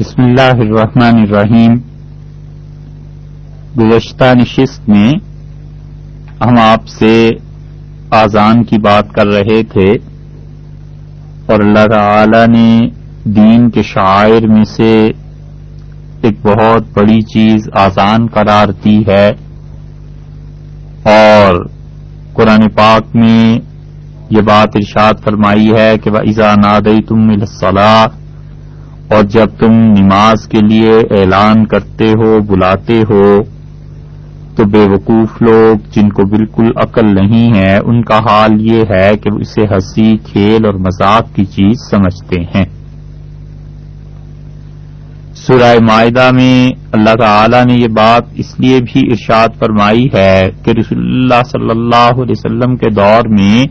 بسم اللہ الرحمن الرحیم۔ گزشتہ نشست میں ہم آپ سے آزان کی بات کر رہے تھے اور اللہ تعالی نے دین کے شاعر میں سے ایک بہت بڑی چیز آزان قرار دی ہے اور قرآن پاک میں یہ بات ارشاد فرمائی ہے کہ وہ ایزا نادئی تم ملصلاح اور جب تم نماز کے لیے اعلان کرتے ہو، بلاتے ہو، تو بے وقوف لوگ جن کو بالکل عقل نہیں ہے، ان کا حال یہ ہے کہ وہ اسے ہنسی، کھیل اور مذاق کی چیز سمجھتے ہیں۔ سورہ معاہدہ میں اللہ تعالی نے یہ بات اس لیے بھی ارشاد فرمائی ہے کہ رسول اللہ صلی اللہ علیہ وسلم کے دور میں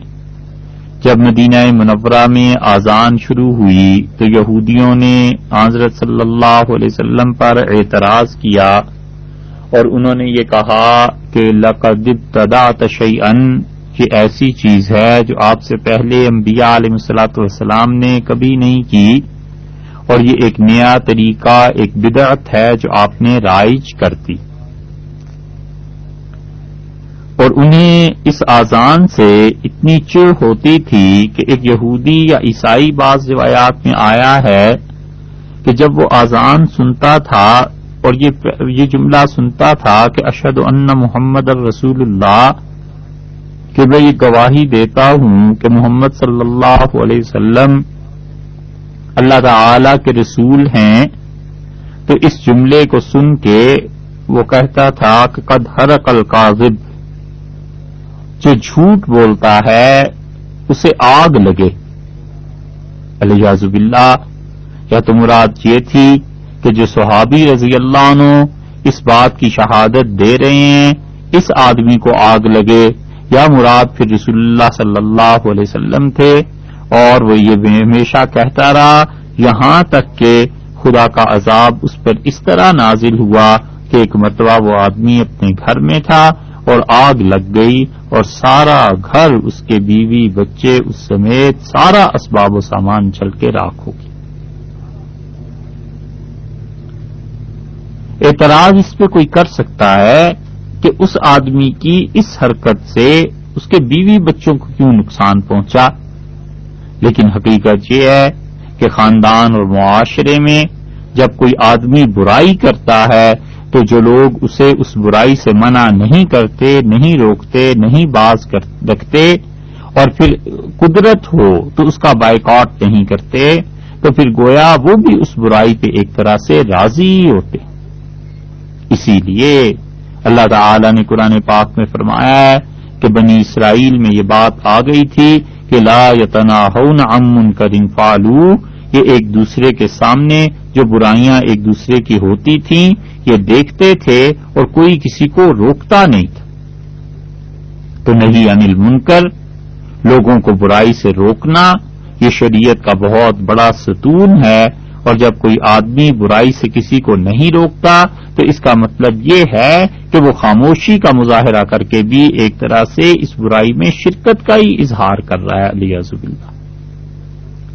جب مدینہ منورہ میں آزان شروع ہوئی تو یہودیوں نے حضرت صلی اللہ علیہ وسلم پر اعتراض کیا اور انہوں نے یہ کہا کہ لقد تدا تشعی ان یہ ایسی چیز ہے جو آپ سے پہلے انبیاء علیہ السلاۃ والسلام نے کبھی نہیں کی اور یہ ایک نیا طریقہ، ایک بدعت ہے جو آپ نے رائج کر دی۔ اور انہیں اس آزان سے اتنی چڑ ہوتی تھی کہ ایک یہودی یا عیسائی بعض روایات میں آیا ہے کہ جب وہ آزان سنتا تھا اور یہ جملہ سنتا تھا کہ اشد ان محمد الرسول اللہ، کہ میں یہ گواہی دیتا ہوں کہ محمد صلی اللہ علیہ وسلم اللہ تعالی کے رسول ہیں، تو اس جملے کو سن کے وہ کہتا تھا کہ قد ہر قل جو جھوٹ بولتا ہے، اسے آگ لگے۔ علیہ اللہ یا تو مراد یہ تھی کہ جو صحابی رضی اللہ عنہ اس بات کی شہادت دے رہے ہیں، اس آدمی کو آگ لگے۔ یا مراد پھر رسول اللہ صلی اللہ علیہ وسلم تھے۔ اور وہ یہ ہمیشہ کہتا رہا، یہاں تک کہ خدا کا عذاب اس پر اس طرح نازل ہوا کہ ایک مرتبہ وہ آدمی اپنے گھر میں تھا۔ اور آگ لگ گئی اور سارا گھر، اس کے بیوی، بچے، اس سمیت سارا اسباب و سامان چل کے راکھ ہوگی اعتراض اس پہ کوئی کر سکتا ہے کہ اس آدمی کی اس حرکت سے اس کے بیوی بچوں کو کیوں نقصان پہنچا؟ لیکن حقیقت یہ ہے کہ خاندان اور معاشرے میں جب کوئی آدمی برائی کرتا ہے تو جو لوگ اسے اس برائی سے منع نہیں کرتے، نہیں روکتے، نہیں باز رکھتے اور پھر قدرت ہو تو اس کا بائیکاٹ نہیں کرتے، تو پھر گویا وہ بھی اس برائی پہ ایک طرح سے راضی ہوتے۔ اسی لیے اللہ تعالی نے قرآن پاک میں فرمایا ہے کہ بنی اسرائیل میں یہ بات آ گئی تھی کہ لا یتنا امن کرن فالو یہ ایک دوسرے کے سامنے جو برائیاں ایک دوسرے کی ہوتی تھیں، یہ دیکھتے تھے اور کوئی کسی کو روکتا نہیں تھا۔ تو نہیں انل منکر، لوگوں کو برائی سے روکنا یہ شریعت کا بہت بڑا ستون ہے، اور جب کوئی آدمی برائی سے کسی کو نہیں روکتا، تو اس کا مطلب یہ ہے کہ وہ خاموشی کا مظاہرہ کر کے بھی ایک طرح سے اس برائی میں شرکت کا ہی اظہار کر رہا ہے علی اللہ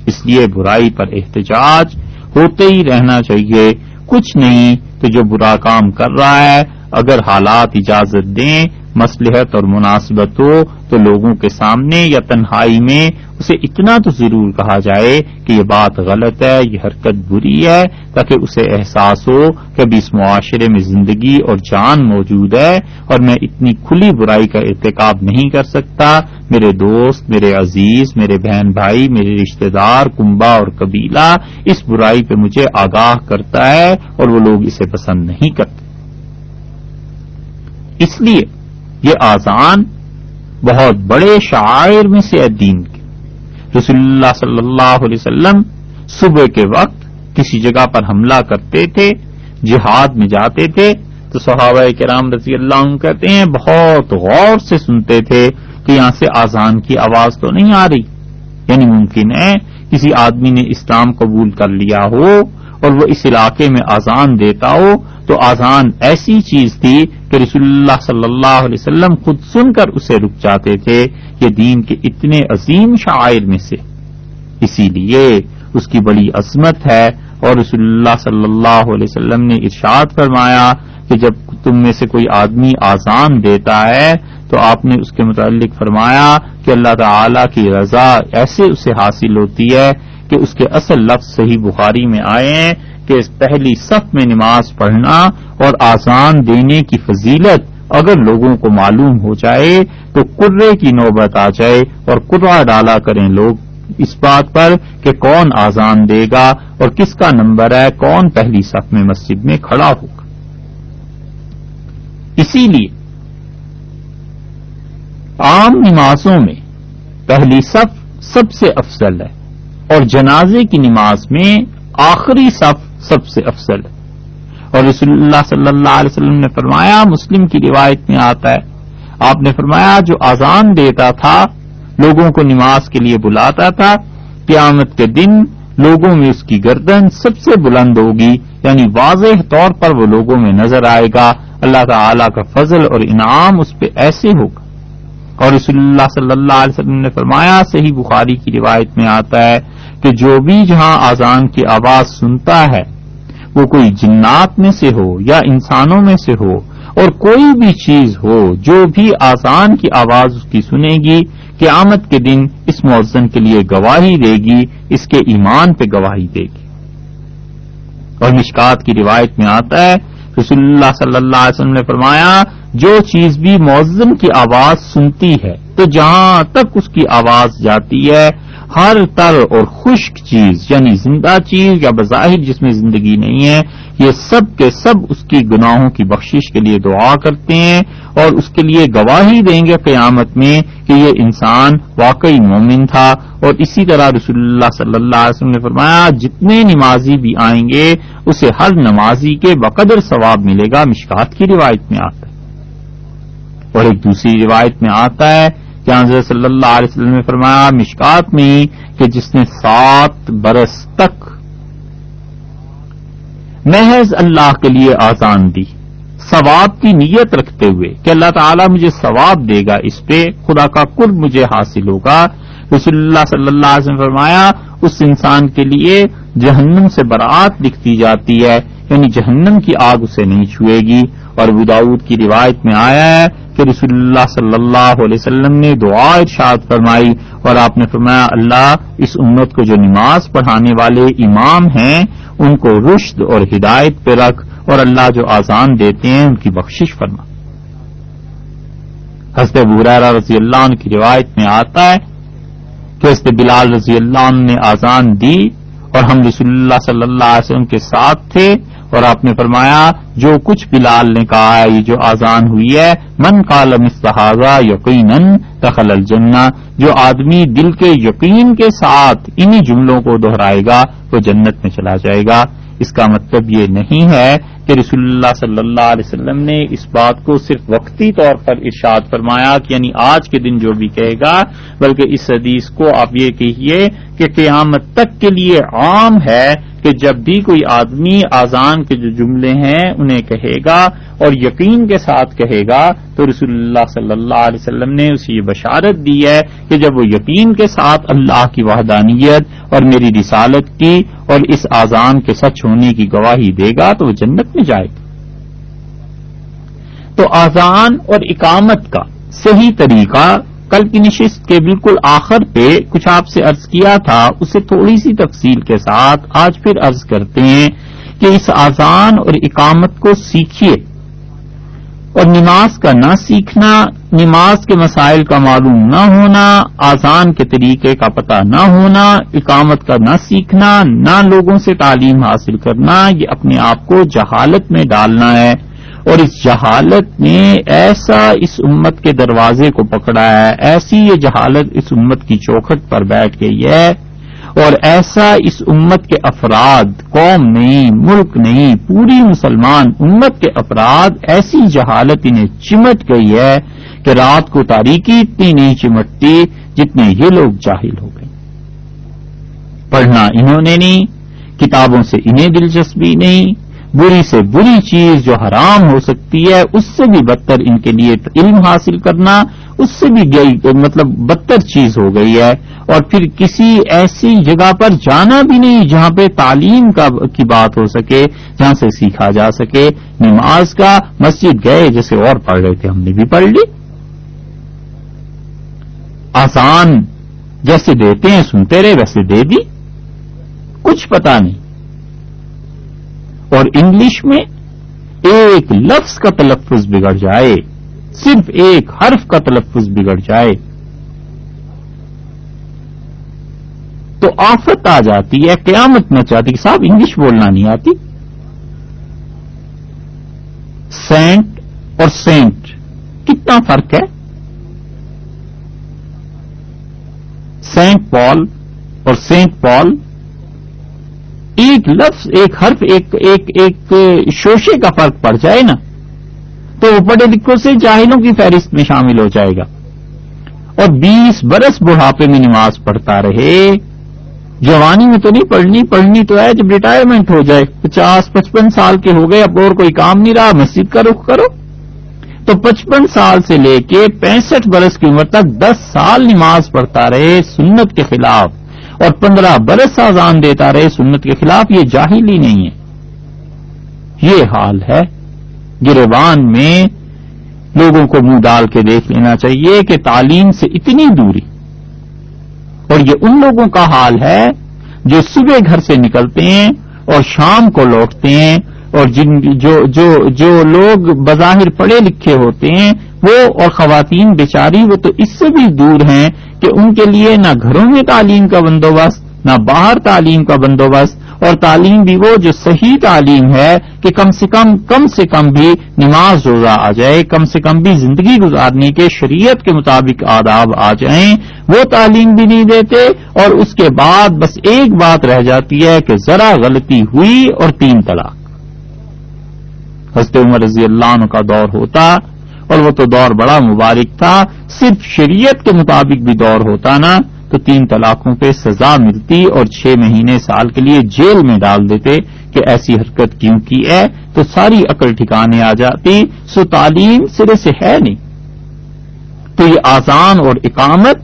اس لیے برائی پر احتجاج ہوتے ہی رہنا چاہیے۔ کچھ نہیں تو جو برا کام کر رہا ہے، اگر حالات اجازت دیں مسلحت اور مناسبت ہو تو لوگوں کے سامنے یا تنہائی میں، اسے اتنا تو ضرور کہا جائے کہ یہ بات غلط ہے، یہ حرکت بری ہے، تاکہ اسے احساس ہو کہ ابھی اس معاشرے میں زندگی اور جان موجود ہے اور میں اتنی کھلی برائی کا ارتکاب نہیں کر سکتا۔ میرے دوست، میرے عزیز، میرے بہن بھائی، میرے رشتہ دار کنبا اور قبیلہ اس برائی پہ مجھے آگاہ کرتا ہے اور وہ لوگ اسے پسند نہیں کرتے۔ اس لیے یہ آزان بہت بڑے شاعر میں سے دین کے۔ رسول اللہ صلی اللہ علیہ وسلم صبح کے وقت کسی جگہ پر حملہ کرتے تھے، جہاد میں جاتے تھے، تو صحابہ کرام رضی اللہ عنہ کہتے ہیں، بہت غور سے سنتے تھے کہ یہاں سے آزان کی آواز تو نہیں آ رہی۔ یعنی ممکن ہے کسی آدمی نے اسلام قبول کر لیا ہو اور وہ اس علاقے میں آزان دیتا ہو، تو آزان ایسی چیز تھی کہ رسول اللہ صلی اللہ علیہ وسلم خود سن کر اسے رک جاتے تھے یہ دین کے اتنے عظیم شاعر میں سے۔ اسی لیے اس کی بڑی عظمت ہے اور رسول اللہ صلی اللہ علیہ وسلم نے ارشاد فرمایا کہ جب تم میں سے کوئی آدمی آزان دیتا ہے، تو آپ نے اس کے متعلق فرمایا کہ اللہ تعالی کی رضا ایسے اسے حاصل ہوتی ہے کہ اس کے اصل لفظ صحیح بخاری میں آئے ہیں کہ پہلی صف میں نماز پڑھنا اور آزان دینے کی فضیلت اگر لوگوں کو معلوم ہو جائے تو کرے کی نوبت آ جائے اور کرا ڈالا کریں لوگ اس بات پر کہ کون آزان دے گا اور کس کا نمبر ہے، کون پہلی صف میں مسجد میں کھڑا ہوگا۔ اسی لیے عام نمازوں میں پہلی صف سب سے افضل ہے۔ اور جنازے کی نماز میں آخری صف سب سے افضل ہے۔ اور رسول اللہ صلی اللہ علیہ وسلم نے فرمایا، مسلم کی روایت میں آتا ہے، آپ نے فرمایا، جو آزان دیتا تھا، لوگوں کو نماز کے لیے بلاتا تھا، قیامت کے دن لوگوں میں اس کی گردن سب سے بلند ہوگی یعنی واضح طور پر وہ لوگوں میں نظر آئے گا۔ اللہ تعالی کا فضل اور انعام اس پہ ایسے ہوگا۔ اور رسول اللہ صلی اللہ علیہ وسلم نے فرمایا، صحیح بخاری کی روایت میں آتا ہے کہ جو بھی جہاں آزان کی آواز سنتا ہے، وہ کوئی جنات میں سے ہو یا انسانوں میں سے ہو، اور کوئی بھی چیز ہو جو بھی آزان کی آواز اس کی سنے گی، قیامت کے دن اس موزن کے لیے گواہی دے گی، اس کے ایمان پہ گواہی دے گی۔ اور مشکات کی روایت میں آتا ہے، رسول اللہ صلی اللہ علیہ وسلم نے فرمایا، جو چیز بھی موزن کی آواز سنتی ہے، تو جہاں تک اس کی آواز جاتی ہے ہر تر اور خشک چیز یعنی زندہ چیز یا بظاہر جس میں زندگی نہیں ہے، یہ سب کے سب اس کی گناہوں کی بخشش کے لیے دعا کرتے ہیں اور اس کے لیے گواہی دیں گے قیامت میں کہ یہ انسان واقعی مومن تھا۔ اور اسی طرح رسول اللہ صلی اللہ علیہ وسلم نے فرمایا، جتنے نمازی بھی آئیں گے، اسے ہر نمازی کے بقدر ثواب ملے گا۔ مشکات کی روایت میں آتا ہے۔ اور ایک دوسری روایت میں آتا ہے کہ حضرت صلی اللہ علیہ وسلم نے فرمایا، مشکات میں کہ جس نے سات برس تک محض اللہ کے لیے آزان دی، ثواب کی نیت رکھتے ہوئے کہ اللہ تعالیٰ مجھے ثواب دے گا، اس پہ خدا کا قرب مجھے حاصل ہوگا۔ رسول اللہ صلی اللہ علیہ وسلم فرمایا، اس انسان کے لیے جہنم سے برات لکھتی جاتی ہے یعنی جہنم کی آگ اسے نہیں چھوئے گی۔ اور بداؤد کی روایت میں آیا ہے کہ رسول اللہ صلی اللہ علیہ وسلم نے دعا ارشاد فرمائی اور آپ نے فرمایا، اللہ اس امت کو جو نماز پڑھانے والے امام ہیں، ان کو رشد اور ہدایت پہ رکھ اور اللہ جو آزان دیتے ہیں، ان کی بخشش فرما۔ حضرت برارا رضی اللہ عنہ کی روایت میں آتا ہے کہ حضرت بلال رضی اللہ عنہ نے آزان دی اور ہم رسول اللہ صلی اللہ علیہ وسلم کے ساتھ تھے۔ اور آپ نے فرمایا، جو کچھ بلال نے کہا ہے، یہ جو آزان ہوئی ہے، من کالم استحاظہ یقیناً تخل الجنہ، جو آدمی دل کے یقین کے ساتھ انہی جملوں کو دہرائے گا، وہ جنت میں چلا جائے گا۔ اس کا مطلب یہ نہیں ہے کہ رسول اللہ صلی اللہ علیہ وسلم نے اس بات کو صرف وقتی طور پر ارشاد فرمایا کہ یعنی آج کے دن جو بھی کہے گا، بلکہ اس حدیث کو آپ یہ کہیے کہ قیامت تک کے لیے عام ہے کہ جب بھی کوئی آدمی آزان کے جو جملے ہیں انہیں کہے گا اور یقین کے ساتھ کہے گا، تو رسول اللہ صلی اللہ علیہ وسلم نے اسے یہ بشارت دی ہے کہ جب وہ یقین کے ساتھ اللہ کی وحدانیت اور میری رسالت کی اور اس آزان کے سچ ہونے کی گواہی دے گا، تو وہ جنت میں جائے گا۔ تو آزان اور اقامت کا صحیح طریقہ کل کی نشست کے بالکل آخر پہ کچھ آپ سے ارض کیا تھا، اسے تھوڑی سی تفصیل کے ساتھ آج پھر ارض کرتے ہیں کہ اس آزان اور اقامت کو سیکھیے۔ اور نماز کا نہ سیکھنا، نماز کے مسائل کا معلوم نہ ہونا، آزان کے طریقے کا پتہ نہ ہونا، اقامت کا نہ سیکھنا، نہ لوگوں سے تعلیم حاصل کرنا، یہ اپنے آپ کو جہالت میں ڈالنا ہے۔ اور اس جہالت نے ایسا اس امت کے دروازے کو پکڑا ہے، ایسی یہ جہالت اس امت کی چوکھٹ پر بیٹھ گئی ہے۔ اور ایسا اس امت کے افراد، قوم نہیں، ملک نہیں، پوری مسلمان امت کے افراد، ایسی جہالت انہیں چمٹ گئی ہے کہ رات کو تاریخی اتنی نہیں چمٹتی جتنے یہ لوگ جاہل ہو گئے۔ پڑھنا انہوں نے نہیں، کتابوں سے انہیں دلچسپی نہیں بری سے بری چیز جو حرام ہو سکتی ہے، اس سے بھی بدتر ان کے لیے علم حاصل کرنا، اس سے بھی گئی مطلب بدتر چیز ہو گئی ہے۔ اور پھر کسی ایسی جگہ پر جانا بھی نہیں جہاں پہ تعلیم کی بات ہو سکے، جہاں سے سیکھا جا سکے۔ نماز کا مسجد گئے جیسے اور پڑھ رہے تھے، ہم نے بھی پڑھ لی۔ آسان جیسے دیتے ہیں، سنتے رہے، ویسے دے دی۔ کچھ پتا نہیں۔ اور انگلش میں ایک لفظ کا تلفظ بگڑ جائے، صرف ایک حرف کا تلفظ بگڑ جائے، تو آفت آ جاتی ہے، قیامت میں چاہتی کہ صاحب انگلش بولنا نہیں آتی۔ سینٹ اور سینٹ، کتنا فرق ہے؟ سینٹ پال اور سینٹ پال ایک لفظ، ایک حرف، ایک ایک ایک شوشے کا فرق پڑ جائے نا، تو وہ پڑھے لکھوں سے جاہلوں کی فہرست میں شامل ہو جائے گا۔ اور بیس برس بڑھاپے میں نماز پڑھتا رہے۔ جوانی میں تو نہیں پڑھنی پڑھنی تو ہے جب ریٹائرمنٹ ہو جائے۔ پچاس، پچپن سال کے ہو گئے، اب اور کوئی کام نہیں رہا، مسجد کا رخ کرو۔ تو پچپن سال سے لے کے پینسٹھ برس کی عمر تک دس سال نماز پڑھتا رہے سنت کے خلاف۔ اور پندرہ برس آزان دیتا رہے سنت کے خلاف، یہ جاہل ہی نہیں ہے۔ یہ حال ہے۔ گروان میں لوگوں کو منہ ڈال کے دیکھ لینا چاہیے کہ تعلیم سے اتنی دوری۔ اور یہ ان لوگوں کا حال ہے جو صبح گھر سے نکلتے ہیں اور شام کو لوٹتے ہیں اور جن جو جو جو لوگ بظاہر پڑھے لکھے ہوتے ہیں، وہ اور خواتین بیچاری، وہ تو اس سے بھی دور ہیں کہ ان کے لیے نہ گھروں میں تعلیم کا بندوبست، نہ باہر تعلیم کا بندوبست، اور تعلیم بھی وہ جو صحیح تعلیم ہے کہ کم سے کم کم سے کم بھی نماز روزہ آ جائے، کم سے کم بھی زندگی گزارنے کے شریعت کے مطابق آداب آ جائیں، وہ تعلیم بھی نہیں دیتے، اور اس کے بعد بس ایک بات رہ جاتی ہے کہ ذرا غلطی ہوئی اور تین طلاق۔ حضرت عمر رضی اللہ عنہ کا دور ہوتا اور وہ تو دور بڑا مبارک تھا، صرف شریعت کے مطابق بھی دور ہوتا نا، تو تین طلاقوں پہ سزا ملتی اور چھ مہینے سال کے لیے جیل میں ڈال دیتے کہ ایسی حرکت کیوں کی ہے، تو ساری عقل ٹھکانے آ جاتی، سو تعلیم سرے سے ہے نہیں۔ تو یہ آسان اور اقامت،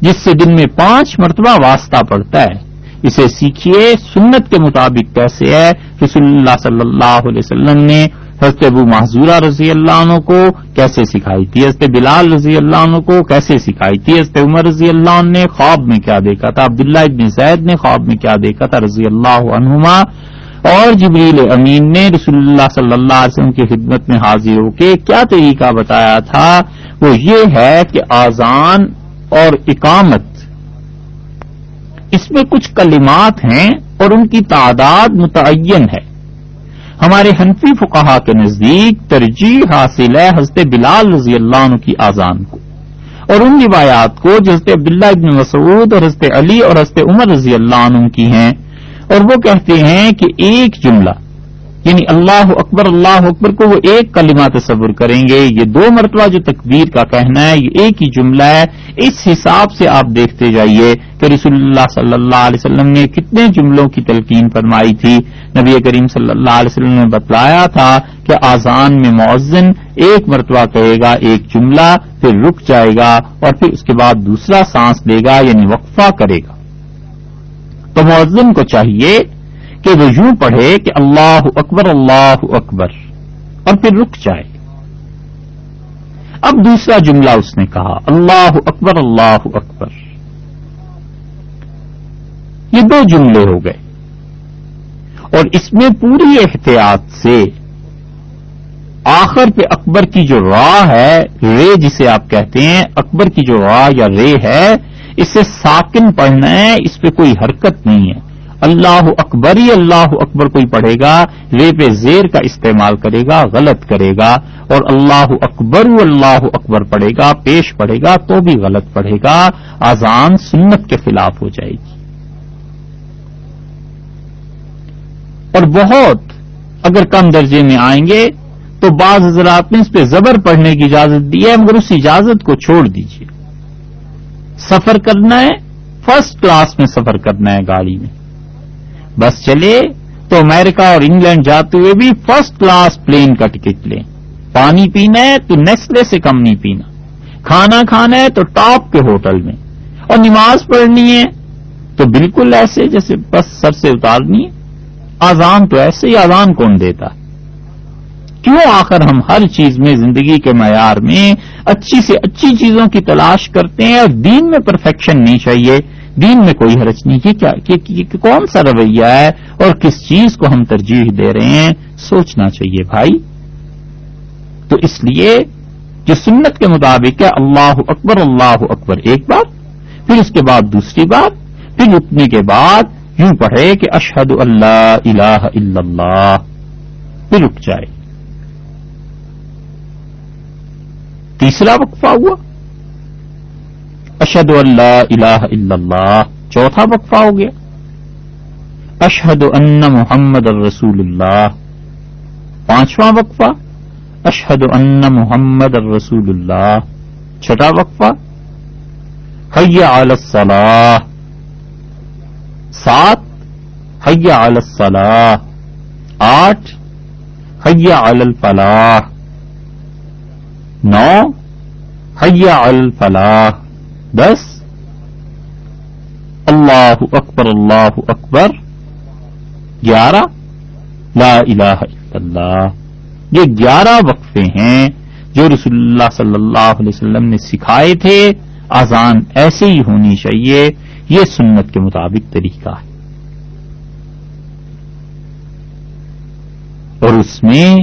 جس سے دن میں پانچ مرتبہ واسطہ پڑتا ہے، اسے سیکھیے، سنت کے مطابق کیسے ہے، رسول اللہ صلی اللہ علیہ وسلم نے حضرت ابو محضورہ رضی اللہ عنہ کو کیسے سکھائی تھی؟ حضرت بلال رضی اللہ عنہ کو کیسے سکھائی تھی؟ حضرت عمر رضی اللہ عنہ نے خواب میں کیا دیکھا تھا؟ عبداللہ ابن زید نے خواب میں کیا دیکھا تھا رضی اللہ عنہما؟ اور جبریل امین نے رسول اللہ صلی اللہ علیہ وسلم کی خدمت میں حاضر ہو کے کیا طریقہ بتایا تھا؟ وہ یہ ہے کہ آزان اور اقامت اس میں کچھ کلمات ہیں اور ان کی تعداد متعین ہے۔ ہمارے حنفی فقہا کے نزدیک ترجیح حاصل ہے حضرت بلال رضی اللہ عنہ کی آزان کو۔ اور ان روایات کو جو حضرت عبداللہ ابن مسعود اور حضرت علی اور حضرت عمر رضی اللہ عنہ کی ہیں اور وہ کہتے ہیں کہ ایک جملہ یعنی اللہ اکبر اللہ اکبر کو وہ ایک کلمہ تصور کریں گے، یہ دو مرتبہ جو تکبیر کا کہنا ہے، یہ ایک ہی جملہ ہے۔ اس حساب سے آپ دیکھتے جائیے کہ رسول اللہ صلی اللہ علیہ وسلم نے کتنے جملوں کی تلقین فرمائی تھی۔ نبی کریم صلی اللہ علیہ وسلم نے بتلایا تھا کہ آزان میں مؤذن ایک مرتبہ کہے گا ایک جملہ، پھر رک جائے گا اور پھر اس کے بعد دوسرا سانس لے گا یعنی وقفہ کرے گا۔ تو مؤذن کو چاہیے کہ وہ یوں پڑھے کہ اللہ اکبر اللہ اکبر، اور پھر رک جائے۔ اب دوسرا جملہ اس نے کہا، اللہ اکبر اللہ اکبر۔ یہ دو جملے ہو گئے۔ اور اس میں پوری احتیاط سے آخر پہ اکبر کی جو راہ ہے، رے جسے آپ کہتے ہیں، اکبر کی جو راہ یا رے ہے، اسے ساکن پڑھنا ہے، اس پہ کوئی حرکت نہیں ہے۔ اللہ اکبر ہی اللہ اکبر کوئی پڑھے گا رے پہ زیر کا استعمال کرے گا، غلط کرے گا، اور اللہ اکبر اللہ اکبر پڑھے گا، پیش پڑھے گا تو بھی غلط پڑھے گا آزان سنت کے خلاف ہو جائے گی۔ اور بہت اگر کم درجے میں آئیں گے تو بعض حضرات نے اس پہ زبر پڑھنے کی اجازت دی ہے، مگر اس اجازت کو چھوڑ دیجیے سفر کرنا ہے، فرسٹ کلاس میں سفر کرنا ہے گاڑی میں۔ بس چلے تو امریکہ اور انگلینڈ جاتے ہوئے بھی فرسٹ کلاس پلین کا ٹکٹ لیں۔ پانی پینا ہے تو نیسلے سے کم نہیں پینا۔ کھانا کھانا ہے تو ٹاپ کے ہوٹل میں۔ اور نماز پڑھنی ہے تو بالکل ایسے جیسے بس سر سے اتارنی ہے۔ آزان تو ایسے ہی آزان کون دیتا؟ کیوں آخر ہم ہر چیز میں زندگی کے معیار میں اچھی سے اچھی چیزوں کی تلاش کرتے ہیں اور دین میں پرفیکشن نہیں چاہیے؟ دین میں کوئی حرج نہیں کہ کیا کہ, کہ, کہ کون سا رویہ ہے اور کس چیز کو ہم ترجیح دے رہے ہیں؟ سوچنا چاہیے بھائی۔ تو اس لیے جو سنت کے مطابق ہے اللہ اکبر اللہ اکبر ایک بار پھر اس کے بعد دوسری بار پھر رکنے کے بعد یوں پڑھے کہ اشہد اللہ الہ الا اللہ پھر رک جائے۔ تیسرا وقفہ ہوا۔ اشد اللہ الہ الا اللہ. چوتھا وقفہ ہو گیا. اشہد ان محمد الرسول اللہ. پانچواں وقفہ. اشہد ان محمد الرسول اللہ. چھٹا وقفہ. حیا علی الصلاح. سات. حیا علی الصلاح. آٹھ. حیا علی الفلاح. نو. حیا علی الفلاح. دس اللہ اکبر اللہ اکبر. گیارہ. لا الہ الا اللہ. یہ گیارہ وقفے ہیں جو رسول اللہ صلی اللہ علیہ وسلم نے سکھائے تھے. آزان ایسے ہی ہونی چاہیے. یہ سنت کے مطابق طریقہ ہے. اور اس میں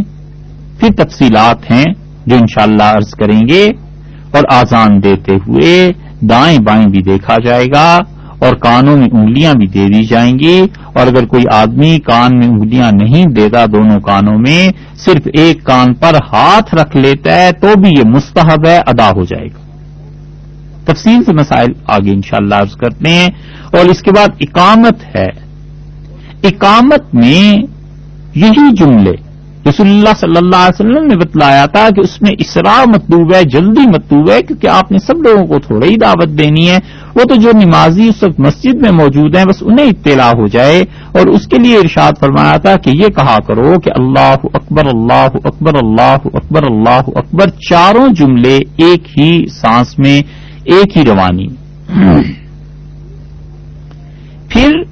پھر تفصیلات ہیں جو انشاءاللہ عرض کریں گے اور آزان دیتے ہوئے دائیں بائیں بھی دیکھا جائے گا اور کانوں میں انگلیاں بھی دے دی جائیں گی اور اگر کوئی آدمی کان میں انگلیاں نہیں دیتا دونوں کانوں میں، صرف ایک کان پر ہاتھ رکھ لیتا ہے تو بھی یہ مستحب ہے، ادا ہو جائے گا۔ تفصیل سے مسائل آگے انشاءاللہ عرض کرتے ہیں۔ اور اس کے بعد اقامت ہے۔ اقامت میں یہی جملے رسول اللہ صلی اللہ علیہ وسلم نے بتلایا تھا کہ اس میں اسرا مطلوب ہے، جلدی مطلوب ہے، کیونکہ آپ نے سب لوگوں کو تھوڑا ہی دعوت دینی ہے۔ وہ تو جو نمازی اس وقت مسجد میں موجود ہیں، بس انہیں اطلاع ہو جائے۔ اور اس کے لیے ارشاد فرمایا تھا کہ یہ کہا کرو کہ اللہ اکبر اللہ اکبر اللہ اکبر اللہ اکبر، چاروں جملے ایک ہی سانس میں، ایک ہی روانی۔ پھر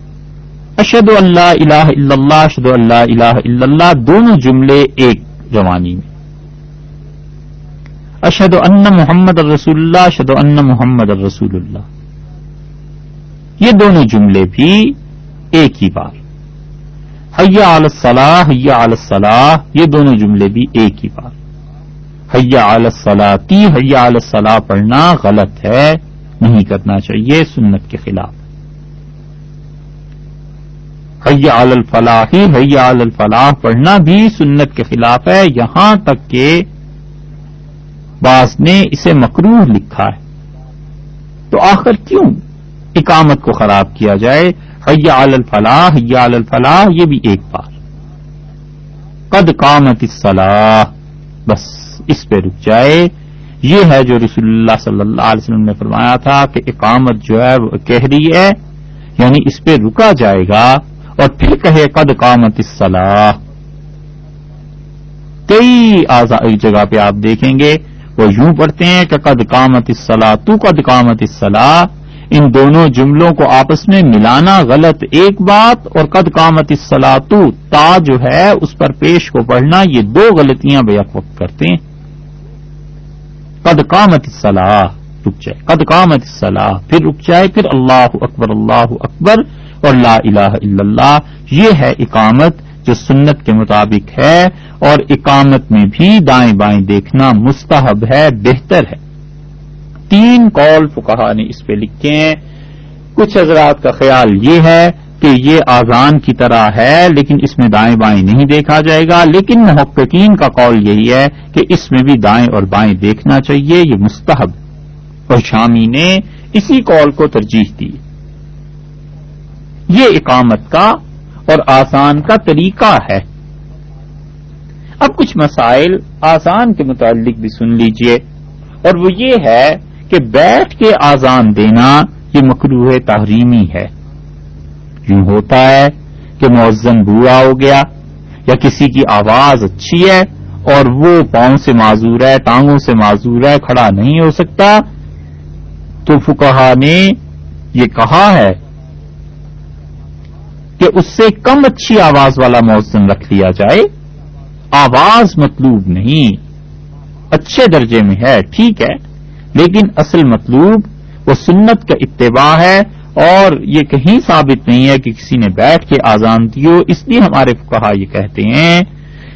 اشد اللہ الہ الا اللہ اشد اللہ الہ الا اللہ، دونوں جملے ایک روانی میں۔ اشد ان محمد الرسول اللہ اشد ان محمد الرسول اللہ۔ یہ دونوں جملے بھی ایک ہی بار۔ حیا الصلاح حیا الصلاح، یہ دونوں جملے بھی ایک ہی بار۔ حیا علی الصلاتی حیا الصلاح پڑھنا غلط ہے، نہیں کرنا چاہیے، سنت کے خلاف۔ حیا علی الفلاح حیا الفلاح پڑھنا بھی سنت کے خلاف ہے، یہاں تک کہ بعض نے اسے مکروح لکھا ہے۔ تو آخر کیوں اقامت کو خراب کیا جائے؟ حیا الفلاح حیا الفلاح، یہ بھی ایک بار قد قامت الصلاح، بس اس پہ رک جائے۔ یہ ہے جو رسول اللہ صلی اللہ علیہ وسلم نے فرمایا تھا کہ اقامت جو ہے وہ کہہ رہی ہے یعنی اس پہ رکا جائے گا۔ اور پھر کہے قد قامت الصلاح کئی جگہ پہ آپ دیکھیں گے، وہ یوں پڑھتے ہیں کہ قد قامت الصلاح تو قد قامت الصلاح ان دونوں جملوں کو آپس میں ملانا غلط ایک بات، اور قد قامت الصلاح تو تا جو ہے اس پر پیش کو پڑھنا، یہ دو غلطیاں بے وقت کرتے ہیں۔ قد قامت الصلاح رک جائے۔ قد قامت الصلاح پھر رک جائے، پھر اللہ اکبر اللہ اکبر اور لا الہ الا اللہ، یہ ہے اقامت جو سنت کے مطابق ہے، اور اقامت میں بھی دائیں بائیں دیکھنا مستحب ہے، بہتر ہے۔ تین کال فکہ نے اس پہ لکھے ہیں۔ کچھ حضرات کا خیال یہ ہے کہ یہ آزان کی طرح ہے، لیکن اس میں دائیں بائیں نہیں دیکھا جائے گا۔ لیکن محققین کا قول یہی ہے کہ اس میں بھی دائیں اور بائیں دیکھنا چاہیے، یہ مستحب۔ اور شامی نے اسی کال کو ترجیح دی۔ یہ اقامت کا اور آسان کا طریقہ ہے۔ اب کچھ مسائل آسان کے متعلق بھی سن لیجیے۔ اور وہ یہ ہے کہ بیٹھ کے آزان دینا یہ مکروح تحریمی ہے۔ یوں ہوتا ہے کہ معزن بوا ہو گیا یا کسی کی آواز اچھی ہے اور وہ پاؤں سے معذور ہے، ٹانگوں سے معذور ہے، کھڑا نہیں ہو سکتا، تو فکہ نے یہ کہا ہے کہ اس سے کم اچھی آواز والا موزن رکھ لیا جائے۔ آواز مطلوب نہیں۔ اچھے درجے میں ہے، ٹھیک ہے۔ لیکن اصل مطلوب، وہ سنت کا اتباع ہے۔ اور یہ کہیں ثابت نہیں ہے کہ کسی نے بیٹھ کے آزان دی ہو۔ اس لیے ہمارے کہا یہ کہتے ہیں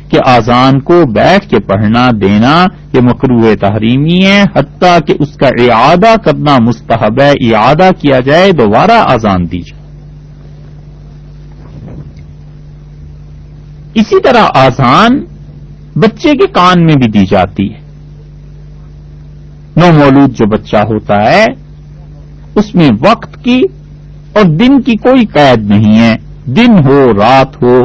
کہ آزان کو بیٹھ کے پڑھنا، دینا، یہ مکرو تحریمی ہے۔ حتیٰ کہ اس کا اعادہ کرنا مستحب ہے، اعادہ کیا جائے، دوبارہ آزان دی جائے۔ اسی طرح آزان بچے کے کان میں بھی دی جاتی ہے۔ نو مولود جو بچہ ہوتا ہے، اس میں وقت کی اور دن کی کوئی قید نہیں ہے۔ دن ہو، رات ہو۔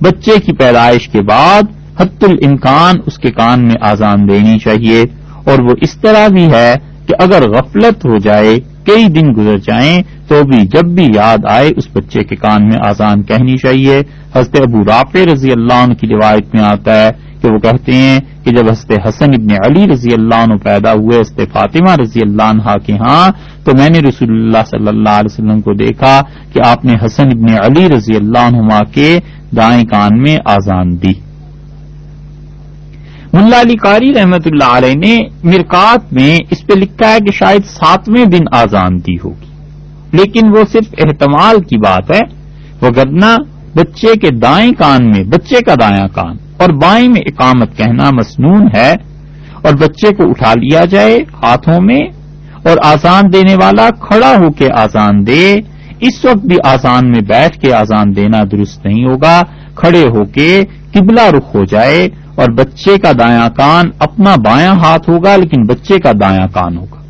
بچے کی پیدائش کے بعد حت الامکان اس کے کان میں آزان دینی چاہیے۔ اور وہ اس طرح بھی ہے کہ اگر غفلت ہو جائے کئی دن گزر جائیں تو بھی جب بھی یاد آئے اس بچے کے کان میں آزان کہنی چاہیے۔ حضرت ابو رافع رضی اللہ عنہ کی روایت میں آتا ہے کہ وہ کہتے ہیں کہ جب حضرت حسن ابن علی رضی اللہ عنہ پیدا ہوئے، حضرت فاطمہ رضی اللہ عنہ کے ہاں تو میں نے رسول اللہ صلی اللہ علیہ وسلم کو دیکھا کہ آپ نے حسن ابن علی رضی اللہ عنہ کے دائیں کان میں آزان دی۔ ملا علی قاری رحمت اللہ علیہ نے مرکات میں اس پہ لکھا ہے کہ شاید ساتویں دن آزان دی ہوگی۔ لیکن وہ صرف احتمال کی بات ہے، وہ گدنا بچے کے دائیں کان میں، بچے کا دایاں کان اور بائیں میں اقامت کہنا مسنون ہے اور بچے کو اٹھا لیا جائے ہاتھوں میں اور آزان دینے والا کھڑا ہو کے آزان دے۔ اس وقت بھی آزان میں بیٹھ کے آزان دینا درست نہیں ہوگا، کھڑے ہو کے قبلہ رخ ہو جائے۔ اور بچے کا دایاں کان اپنا بایاں ہاتھ ہوگا، لیکن بچے کا دایاں کان ہوگا۔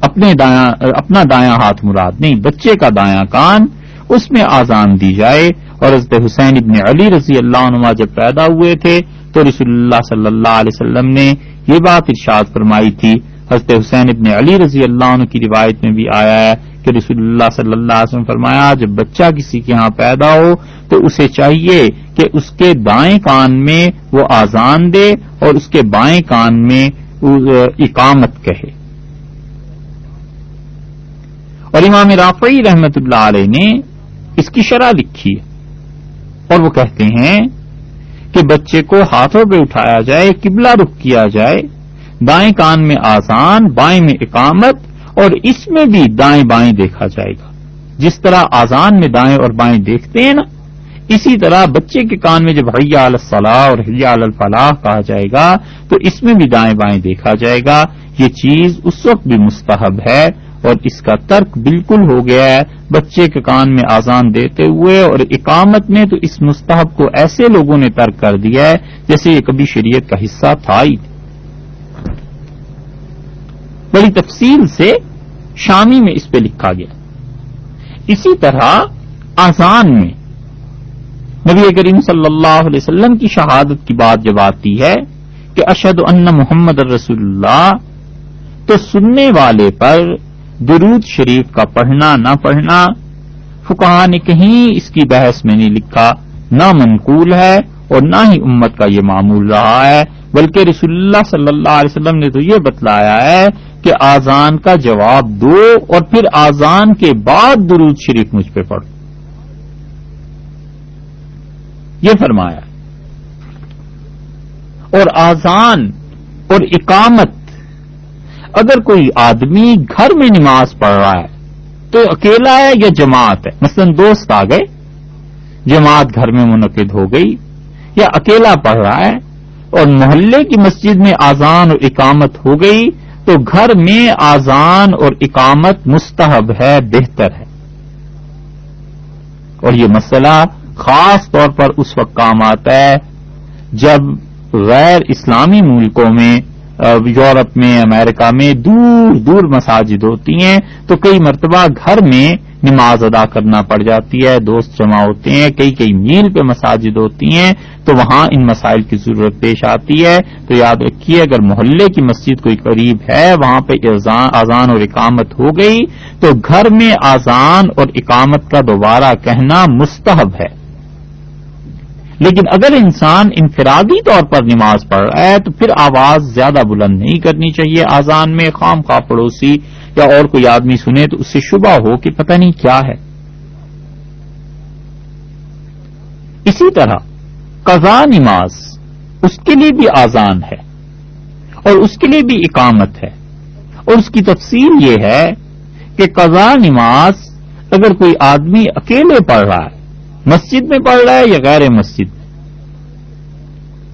اپنے دایاں، اپنا دایاں ہاتھ مراد نہیں، بچے کا دایاں کان اس میں آزان دی جائے۔ اور حضرت حسین ابن علی رضی اللہ عنہ جب پیدا ہوئے تھے، تو رسول اللہ صلی اللہ علیہ وسلم نے یہ بات ارشاد فرمائی تھی۔ حضرت حسین ابن علی رضی اللہ عنہ کی روایت میں بھی آیا ہے کہ رسول اللہ صلی اللہ علیہ وسلم فرمایا، جب بچہ کسی کے ہاں پیدا ہو تو اسے چاہیے کہ اس کے دائیں کان میں وہ آزان دے اور اس کے بائیں کان میں اقامت کہے۔ اور امام رافعی رحمت اللہ علیہ نے اس کی شرح لکھی ہے اور وہ کہتے ہیں کہ بچے کو ہاتھوں پہ اٹھایا جائے، قبلہ رخ کیا جائے دائیں کان میں آسان، بائیں میں اقامت، اور اس میں بھی دائیں بائیں دیکھا جائے گا۔ جس طرح آزان میں دائیں اور بائیں دیکھتے ہیں نا، اسی طرح بچے کے کان میں جب حیا الصلاح اور حیا الفلاح کہا جائے گا، تو اس میں بھی دائیں بائیں دیکھا جائے گا۔ یہ چیز اس وقت بھی مستحب ہے، اور اس کا ترک بالکل ہو گیا ہے بچے کے کان میں آزان دیتے ہوئے، اور اقامت میں تو اس مستحب کو ایسے لوگوں نے ترک کر دیا ہے جیسے یہ کبھی شریعت کا حصہ تھا ہی۔ بڑی تفصیل سے شامی میں اس پہ لکھا گیا۔ اسی طرح آزان میں نبی کریم صلی اللہ علیہ وسلم کی شہادت کی بات جب آتی ہے کہ اشد ان محمد الرسول اللہ، تو سننے والے پر درود شریف کا پڑھنا نہ پڑھنا فکہ نے کہیں اس کی بحث میں نہیں لکھا، نہ منقول ہے اور نہ ہی امت کا یہ معمول رہا ہے، بلکہ رسول اللہ صلی اللہ علیہ وسلم نے تو یہ بتلایا ہے کہ آزان کا جواب دو اور پھر آزان کے بعد درود شریف مجھ پہ پڑھو۔ یہ فرمایا۔ اور آزان اور اقامت، اگر کوئی آدمی گھر میں نماز پڑھ رہا ہے تو اکیلا ہے یا جماعت ہے؟ مثلا دوست آ گئے، جماعت گھر میں منعقد ہو گئی یا اکیلا پڑھ رہا ہے اور محلے کی مسجد میں آزان اور اقامت ہو گئی تو گھر میں آزان اور اقامت مستحب ہے، بہتر ہے۔ اور یہ مسئلہ خاص طور پر اس وقت کام آتا ہے جب غیر اسلامی ملکوں میں یورپ میں، امریکہ میں دور دور مساجد ہوتی ہیں تو کئی مرتبہ گھر میں نماز ادا کرنا پڑ جاتی ہے، دوست جمع ہوتے ہیں، کئی کئی میل پہ مساجد ہوتی ہیں، تو وہاں ان مسائل کی ضرورت پیش آتی ہے۔ تو یاد رکھیے، اگر محلے کی مسجد کوئی قریب ہے، وہاں پہ اذان اور اقامت ہو گئی، تو گھر میں اذان اور اقامت کا دوبارہ کہنا مستحب ہے۔ لیکن اگر انسان انفرادی طور پر نماز پڑھ رہا ہے، تو پھر آواز زیادہ بلند نہیں کرنی چاہیے۔ آزان میں خام خواہ پڑوسی یا اور کوئی آدمی سنے تو اس سے شبہ ہو کہ پتہ نہیں کیا ہے۔ اسی طرح قضا نماز اس کے لیے بھی آزان ہے اور اس کے لیے بھی اقامت ہے۔ اور اس کی تفصیل یہ ہے کہ قضا نماز اگر کوئی آدمی اکیلے پڑھ رہا ہے مسجد میں پڑھ رہا ہے یا غیر مسجد؟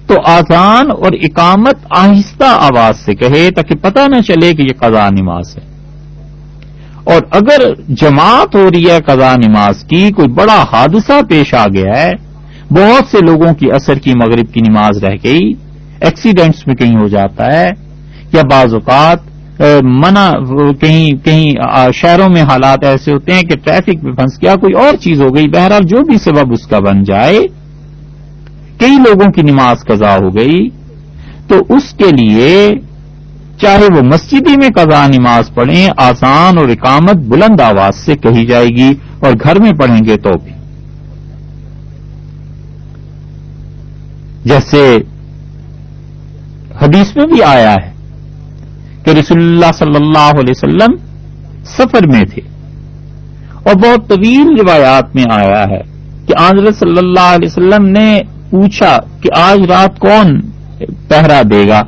تو آسان اور اقامت آہستہ آواز سے کہے تاکہ پتہ نہ چلے کہ یہ قضا نماز ہے۔ اور اگر جماعت ہو رہی ہے قضا نماز کی، کوئی بڑا حادثہ پیش آ گیا ہے، بہت سے لوگوں کی اثر کی مغرب کی نماز رہ گئی ایکسیڈنٹس میں کہیں ہو جاتا ہے، یا بعض اوقات منع، کہیں کہیں شہروں میں حالات ایسے ہوتے ہیں کہ ٹریفک میں پھنس گیا، کوئی اور چیز ہو گئی، بہرحال جو بھی سبب اس کا بن جائے، کئی لوگوں کی نماز قضا ہو گئی، تو اس کے لیے چاہے وہ مسجدی میں قضا نماز پڑھیں، آسان اور اقامت بلند آواز سے کہی جائے گی اور گھر میں پڑھیں گے تو بھی۔ جیسے حدیث میں بھی آیا ہے کہ رسول اللہ صلی اللہ علیہ وسلم سفر میں تھے۔ اور بہت طویل روایات میں آیا ہے کہ آضرت صلی اللہ علیہ وسلم نے پوچھا کہ آج رات کون پہرا دے گا؟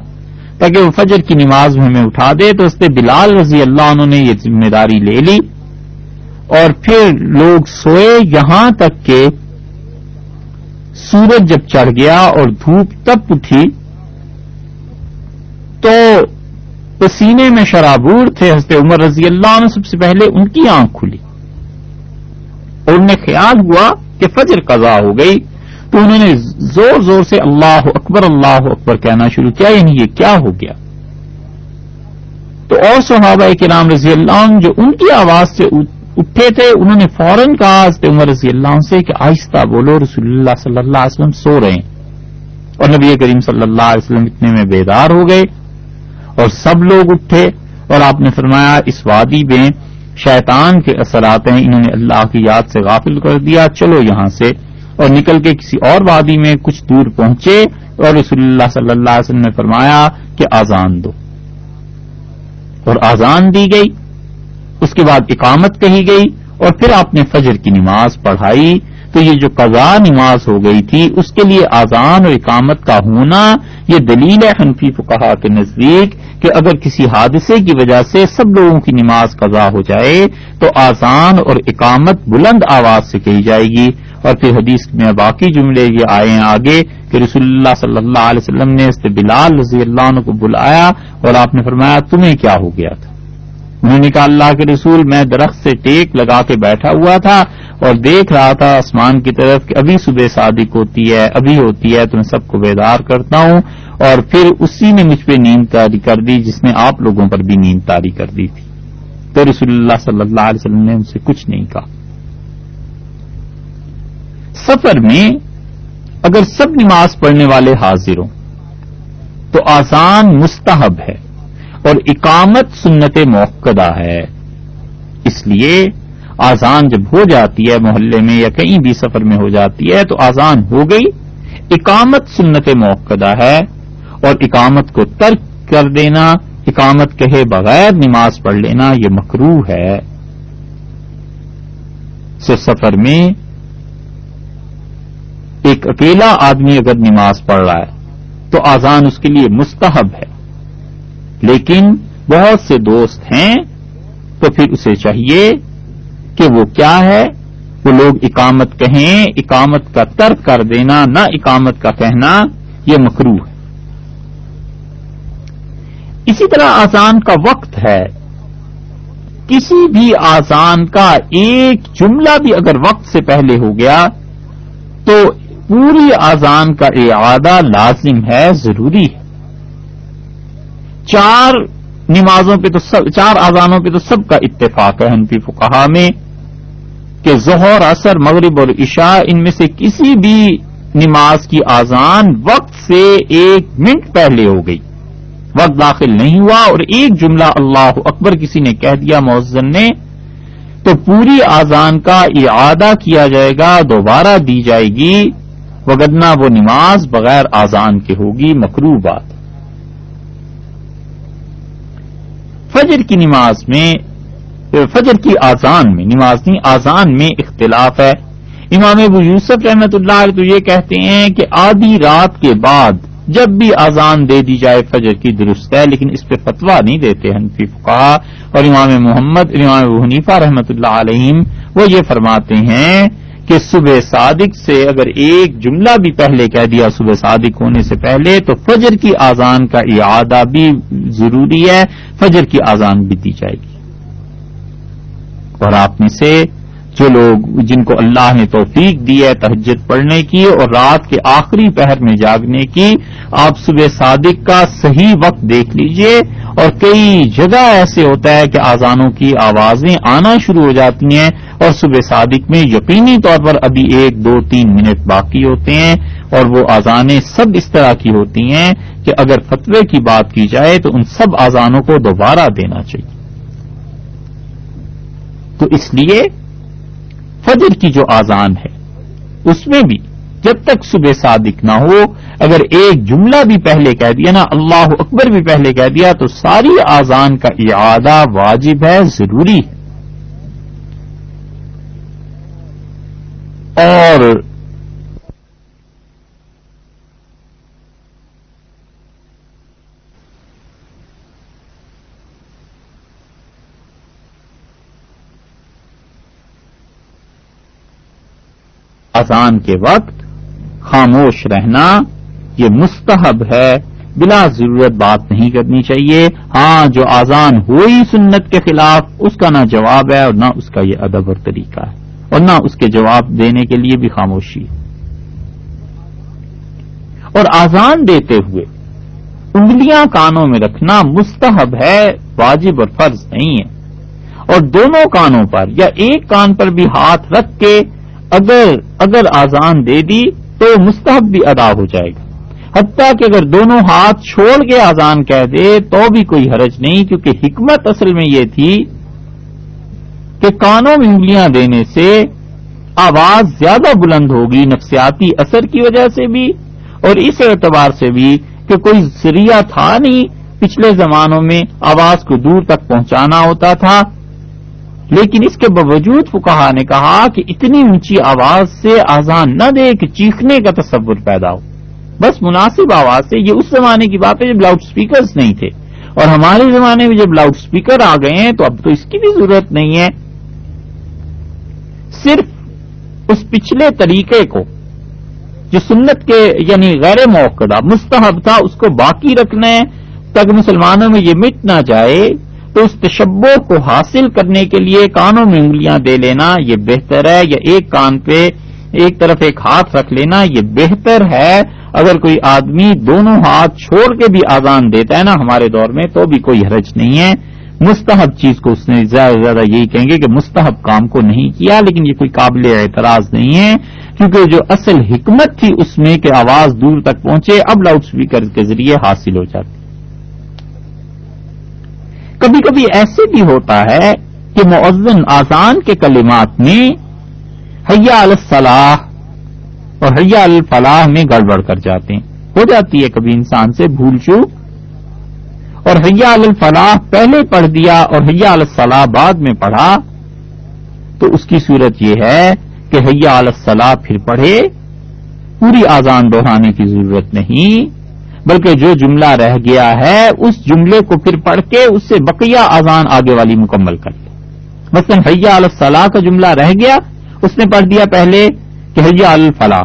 تاکہ وہ فجر کی نماز میں ہمیں اٹھا دے۔ تو اس نے بلال رضی اللہ عنہ نے یہ ذمہ داری لے لی۔ اور پھر لوگ سوئے یہاں تک کہ سورج جب چڑھ گیا اور دھوپ تب اٹھی تو سینے میں شرابور تھے، حضرت عمر رضی اللہ عنہ سب سے پہلے ان کی آنکھ کھلی۔ اور انہیں خیال ہوا کہ فجر قضا ہو گئی، تو انہوں نے زور زور سے اللہ اکبر اللہ اکبر کہنا شروع کیا یعنی یہ کیا ہو گیا؟ تو اور صحابہ کے نام رضی اللہ عنہ جو ان کی آواز سے اٹھے تھے، انہوں نے فوراً کہا، حضرت عمر رضی اللہ عنہ سے کہ آہستہ بولو، رسول اللہ صلی اللہ علیہ وسلم سو رہے ہیں۔ اور نبی کریم صلی اللہ علیہ وسلم اتنے میں بیدار ہو گئے۔ اور سب لوگ اٹھے اور آپ نے فرمایا، اس وادی میں شیطان کے اثرات ہیں، انہوں نے اللہ کی یاد سے غافل کر دیا، چلو یہاں سے۔ اور نکل کے کسی اور وادی میں کچھ دور پہنچے اور رسول اللہ صلی اللہ علیہ وسلم نے فرمایا کہ آزان دو۔ اور آزان دی گئی، اس کے بعد اقامت کہی گئی اور پھر آپ نے فجر کی نماز پڑھائی۔ تو یہ جو قضا نماز ہو گئی تھی، اس کے لیے آزان اور اقامت کا ہونا، یہ دلیل ہے حنفی فقہا کے نزدیک کہ اگر کسی حادثے کی وجہ سے سب لوگوں کی نماز قضا ہو جائے، تو آزان اور اقامت بلند آواز سے کہی جائے گی۔ اور پھر حدیث میں باقی جملے یہ آئے ہیں آگے کہ رسول اللہ صلی اللہ علیہ وسلم نے اس بلال رضی اللہ عنہ کو بلایا اور آپ نے فرمایا، تمہیں کیا ہو گیا تھا؟ انہوں نے کہا، اللہ کے رسول، میں درخت سے ٹیک لگا کے بیٹھا ہوا تھا اور دیکھ رہا تھا آسمان کی طرف کہ ابھی صبح صادق ہوتی ہے، ابھی ہوتی ہے، تو میں سب کو بیدار کرتا ہوں اور پھر اسی نے مجھ پہ نیند تاری کر دی، جس نے آپ لوگوں پر بھی نیند تاری کر دی تھی۔ تو رسول اللہ صلی اللہ علیہ وسلم نے ان سے کچھ نہیں کہا۔ سفر میں اگر سب نماز پڑھنے والے حاضر ہوں، تو آسان مستحب ہے۔ اور اقامت سنت موقع ہے۔ اس لیے آزان جب ہو جاتی ہے محلے میں یا کہیں بھی سفر میں ہو جاتی ہے تو آزان ہو گئی، اقامت سنت موقع ہے اور اقامت کو ترک کر دینا، اقامت کہے بغیر نماز پڑھ لینا یہ مکرو ہے۔ سو سفر میں ایک اکیلا آدمی اگر نماز پڑھ رہا ہے تو آزان اس کے لیے مستحب ہے۔ لیکن بہت سے دوست ہیں، تو پھر اسے چاہیے کہ وہ کیا ہے؟ وہ لوگ اقامت کہیں، اقامت کا ترک کر دینا، نہ اقامت کا کہنا، یہ مکرو ہے۔ اسی طرح آزان کا وقت ہے۔ کسی بھی آزان کا ایک جملہ بھی اگر وقت سے پہلے ہو گیا، تو پوری آزان کا اعادہ لازم ہے، ضروری ہے۔ چار نمازوں پہ تو سب چار آزانوں پہ تو سب کا اتفاق ہے ہنفی فقہا میں کہ ظہر اثر مغرب اور عشاء ان میں سے کسی بھی نماز کی آزان وقت سے ایک منٹ پہلے ہو گئی۔ وقت داخل نہیں ہوا اور ایک جملہ اللہ اکبر کسی نے کہہ دیا مؤذن نے، تو پوری آزان کا اعادہ کیا جائے گا، دوبارہ دی جائے گی، وگرنہ وہ نماز بغیر آزان کے ہوگی مکرو بات۔ فجر کی نماز میں فجر کی آزان میں، نماز نہیں آزان میں اختلاف ہے۔ امام ابو یوسف رحمت اللہ علیہ تو یہ کہتے ہیں کہ آدھی رات کے بعد جب بھی آزان دے دی جائے، فجر کی درست ہے، لیکن اس پہ فتوا نہیں دیتے حنفی فقہ اور امام محمد، امام ابو حنیفہ رحمت اللہ علیہم وہ یہ فرماتے ہیں کہ صبح صادق سے اگر ایک جملہ بھی پہلے کہہ دیا صبح صادق ہونے سے پہلے، تو فجر کی آزان کا اعادہ بھی ضروری ہے، فجر کی آزان بھی دی جائے گی۔ اور آپ میں سے جو لوگ جن کو اللہ نے توفیق دی ہے تہجد پڑھنے کی اور رات کے آخری پہر میں جاگنے کی، آپ صبح صادق کا صحیح وقت دیکھ لیجیے۔ اور کئی جگہ ایسے ہوتا ہے کہ آزانوں کی آوازیں آنا شروع ہو جاتی ہیں اور صبح صادق میں یقینی طور پر ابھی ایک، دو، تین منٹ باقی ہوتے ہیں اور وہ آزانیں سب اس طرح کی ہوتی ہیں کہ اگر فتوے کی بات کی جائے تو ان سب آزانوں کو دوبارہ دینا چاہیے۔ تو اس لیے فجر کی جو آزان ہے، اس میں بھی جب تک صبح صادق نہ ہو، اگر ایک جملہ بھی پہلے کہہ دیا نا، اللہ اکبر بھی پہلے کہہ دیا، تو ساری آزان کا اعادہ واجب ہے، ضروری ہے۔ اور اذان کے وقت خاموش رہنا یہ مستحب ہے، بلا ضرورت بات نہیں کرنی چاہیے۔ ہاں جو آزان ہوئی سنت کے خلاف، اس کا نہ جواب ہے اور نہ اس کا یہ ادب اور طریقہ ہے۔ اور نہ اس کے جواب دینے کے لیے بھی خاموشی اور آزان دیتے ہوئے انگلیاں کانوں میں رکھنا مستحب ہے، واجب اور فرض نہیں ہے۔ اور دونوں کانوں پر یا ایک کان پر بھی ہاتھ رکھ کے اگر اگر آزان دے دی تو مستحب بھی ادا ہو جائے گا حتیٰ کہ اگر دونوں ہاتھ چھوڑ کے آزان کہہ دے تو بھی کوئی حرج نہیں، کیونکہ حکمت اصل میں یہ تھی کہ کانوں میں انگلیاں دینے سے آواز زیادہ بلند ہوگی نفسیاتی اثر کی وجہ سے بھی اور اس اعتبار سے بھی کہ کوئی ذریعہ تھا نہیں۔ پچھلے زمانوں میں آواز کو دور تک پہنچانا ہوتا تھا۔ لیکن اس کے باوجود فکہ نے کہا کہ اتنی اونچی آواز سے آزان نہ دے کہ چیخنے کا تصور پیدا ہو۔ بس مناسب آواز سے یہ اس زمانے کی بات ہے جب لاؤڈ سپیکرز نہیں تھے۔ اور ہمارے زمانے میں جب لاؤڈ سپیکر آ گئے ہیں تو اب تو اس کی بھی ضرورت نہیں ہے۔ صرف اس پچھلے طریقے کو جو سنت کے یعنی غیر موقع مستحب تھا، اس کو باقی رکھنا ہے تک مسلمانوں میں یہ مٹ نہ جائے۔ تو اس تشبو کو حاصل کرنے کے لیے کانوں میں انگلیاں دے لینا یہ بہتر ہے، یا ایک کان پہ ایک طرف ایک ہاتھ رکھ لینا یہ بہتر ہے۔ اگر کوئی آدمی دونوں ہاتھ چھوڑ کے بھی آزان دیتا ہے نا ہمارے دور میں تو بھی کوئی حرج نہیں ہے۔ مستحب چیز کو اس نے زیادہ سے زیادہ یہی کہیں گے کہ مستحب کام کو نہیں کیا، لیکن یہ کوئی قابل اعتراض نہیں ہے۔ کیونکہ جو اصل حکمت تھی اس میں کہ آواز دور تک پہنچے، اب لاؤڈ اسپیکر کے ذریعے حاصل ہو جاتی۔ کبھی کبھی ایسے بھی ہوتا ہے کہ معذن آزان کے کلمات میں حیا الصلاح اور حیا الفلاح میں گڑبڑ کر جاتے ہیں۔ ہو جاتی ہے کبھی انسان سے بھول چوک اور حیا الفلاح پہلے پڑھ دیا اور حیا الصلاح بعد میں پڑھا، تو اس کی صورت یہ ہے کہ حیا الصلاح پھر پڑھے۔ پوری آزان دہرانے کی ضرورت نہیں۔ بلکہ جو جملہ رہ گیا ہے، اس جملے کو پھر پڑھ کے اس سے بقیہ آزان آگے والی مکمل کر لے۔ مثلاً حیا الصلاح کا جملہ رہ گیا، اس نے پڑھ دیا پہلے کہ حیا الفلاح۔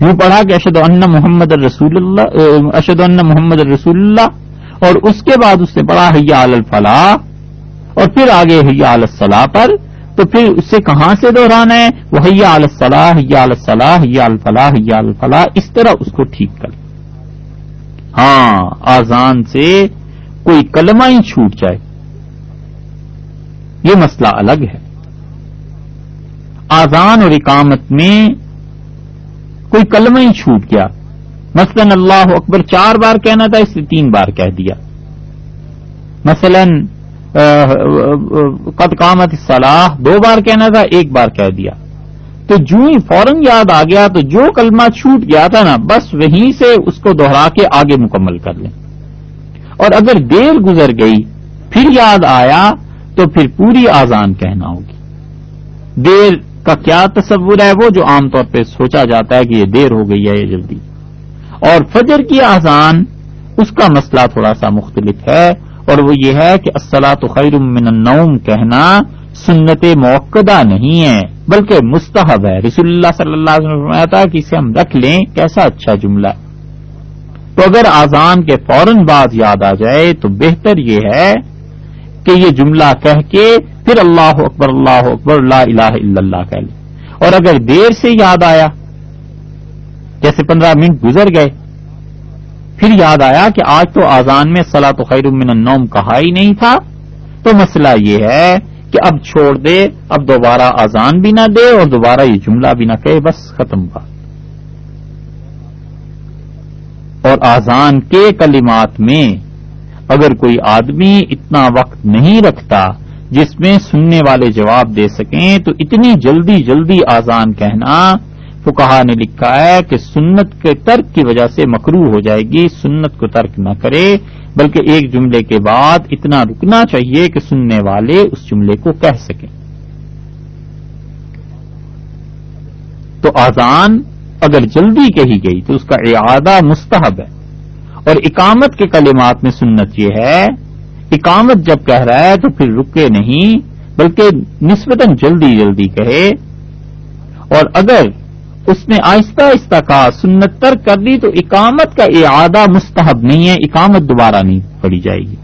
یوں پڑھا کہ اشد ان محمد الرسول اللہ اشد ان محمد الرسول اللہ، اور اس کے بعد اس نے پڑھا حیا الفلاح، اور پھر آگے حیا الصلاح پر، تو پھر اس سے کہاں سے دہرانا ہے؟ وہ حیا الصلاح حیا الصلاح، حیا الفلاح حیا الفلاح، اس طرح اس کو ٹھیک کر ہاں آزان سے کوئی کلمہ ہی چھوٹ جائے۔ یہ مسئلہ الگ ہے۔ آزان اور اقامت میں کوئی کلمہ ہی چھوٹ گیا۔ مثلا اللہ اکبر چار بار کہنا تھا، اس نے تین بار کہہ دیا۔ مثلا قد قامت صلاح دو بار کہنا تھا، ایک بار کہہ دیا۔ تو جو ہی فوراً یاد آ گیا تو جو کلمہ چھوٹ گیا تھا نا، بس وہیں سے اس کو دوہرا کے آگے مکمل کر لیں۔ اور اگر دیر گزر گئی، پھر یاد آیا تو پھر پوری آزان کہنا ہوگی۔ دیر کا کیا تصور ہے وہ جو عام طور پہ سوچا جاتا ہے کہ یہ دیر ہو گئی ہے، یہ جلدی۔ اور فجر کی آزان اس کا مسئلہ تھوڑا سا مختلف ہے اور وہ یہ ہے کہ تو خیر من النوم کہنا سنت موقع نہیں ہے بلکہ مستحب ہے۔ رسول اللہ صلی اللہ علیہ وسلم تھا کہ اسے ہم رکھ لیں، کیسا اچھا جملہ۔ ہے تو اگر آزان کے فوراً بعد یاد آ جائے تو بہتر یہ ہے کہ یہ جملہ کہہ کے پھر اللہ اکبر اللہ اکبر اللہ الہ الا اللہ کہہ لیں اور اگر دیر سے یاد آیا، جیسے پندرہ منٹ گزر گئے، پھر یاد آیا کہ آج تو آزان میں سلا تو خیر من النوم کہا ہی نہیں تھا، تو مسئلہ یہ ہے کہ اب چھوڑ دے، اب دوبارہ آزان بھی نہ دے اور دوبارہ یہ جملہ بھی نہ کہے، بس ختم بات۔ اور آزان کے کلمات میں اگر کوئی آدمی اتنا وقت نہیں رکھتا جس میں سننے والے جواب دے سکیں، تو اتنی جلدی جلدی آزان کہنا فکہ نے لکھا ہے کہ سنت کے ترک کی وجہ سے مکرو ہو جائے گی، سنت کو ترک نہ کرے۔ بلکہ ایک جملے کے بعد اتنا رکنا چاہیے کہ سننے والے اس جملے کو کہہ سکیں۔ تو آزان اگر جلدی کہی گئی تو اس کا اعادہ مستحب ہے۔ اور اقامت کے کلمات میں سنت یہ ہے، اقامت جب کہہ رہا ہے تو پھر رکے نہیں، بلکہ نسبتاً جلدی جلدی کہے۔ اور اگر اس نے آہستہ آہستہ کہا، سنت تر کر دی تو اقامت کا اعادہ مستحب نہیں ہے، اقامت دوبارہ نہیں پڑی جائے گی۔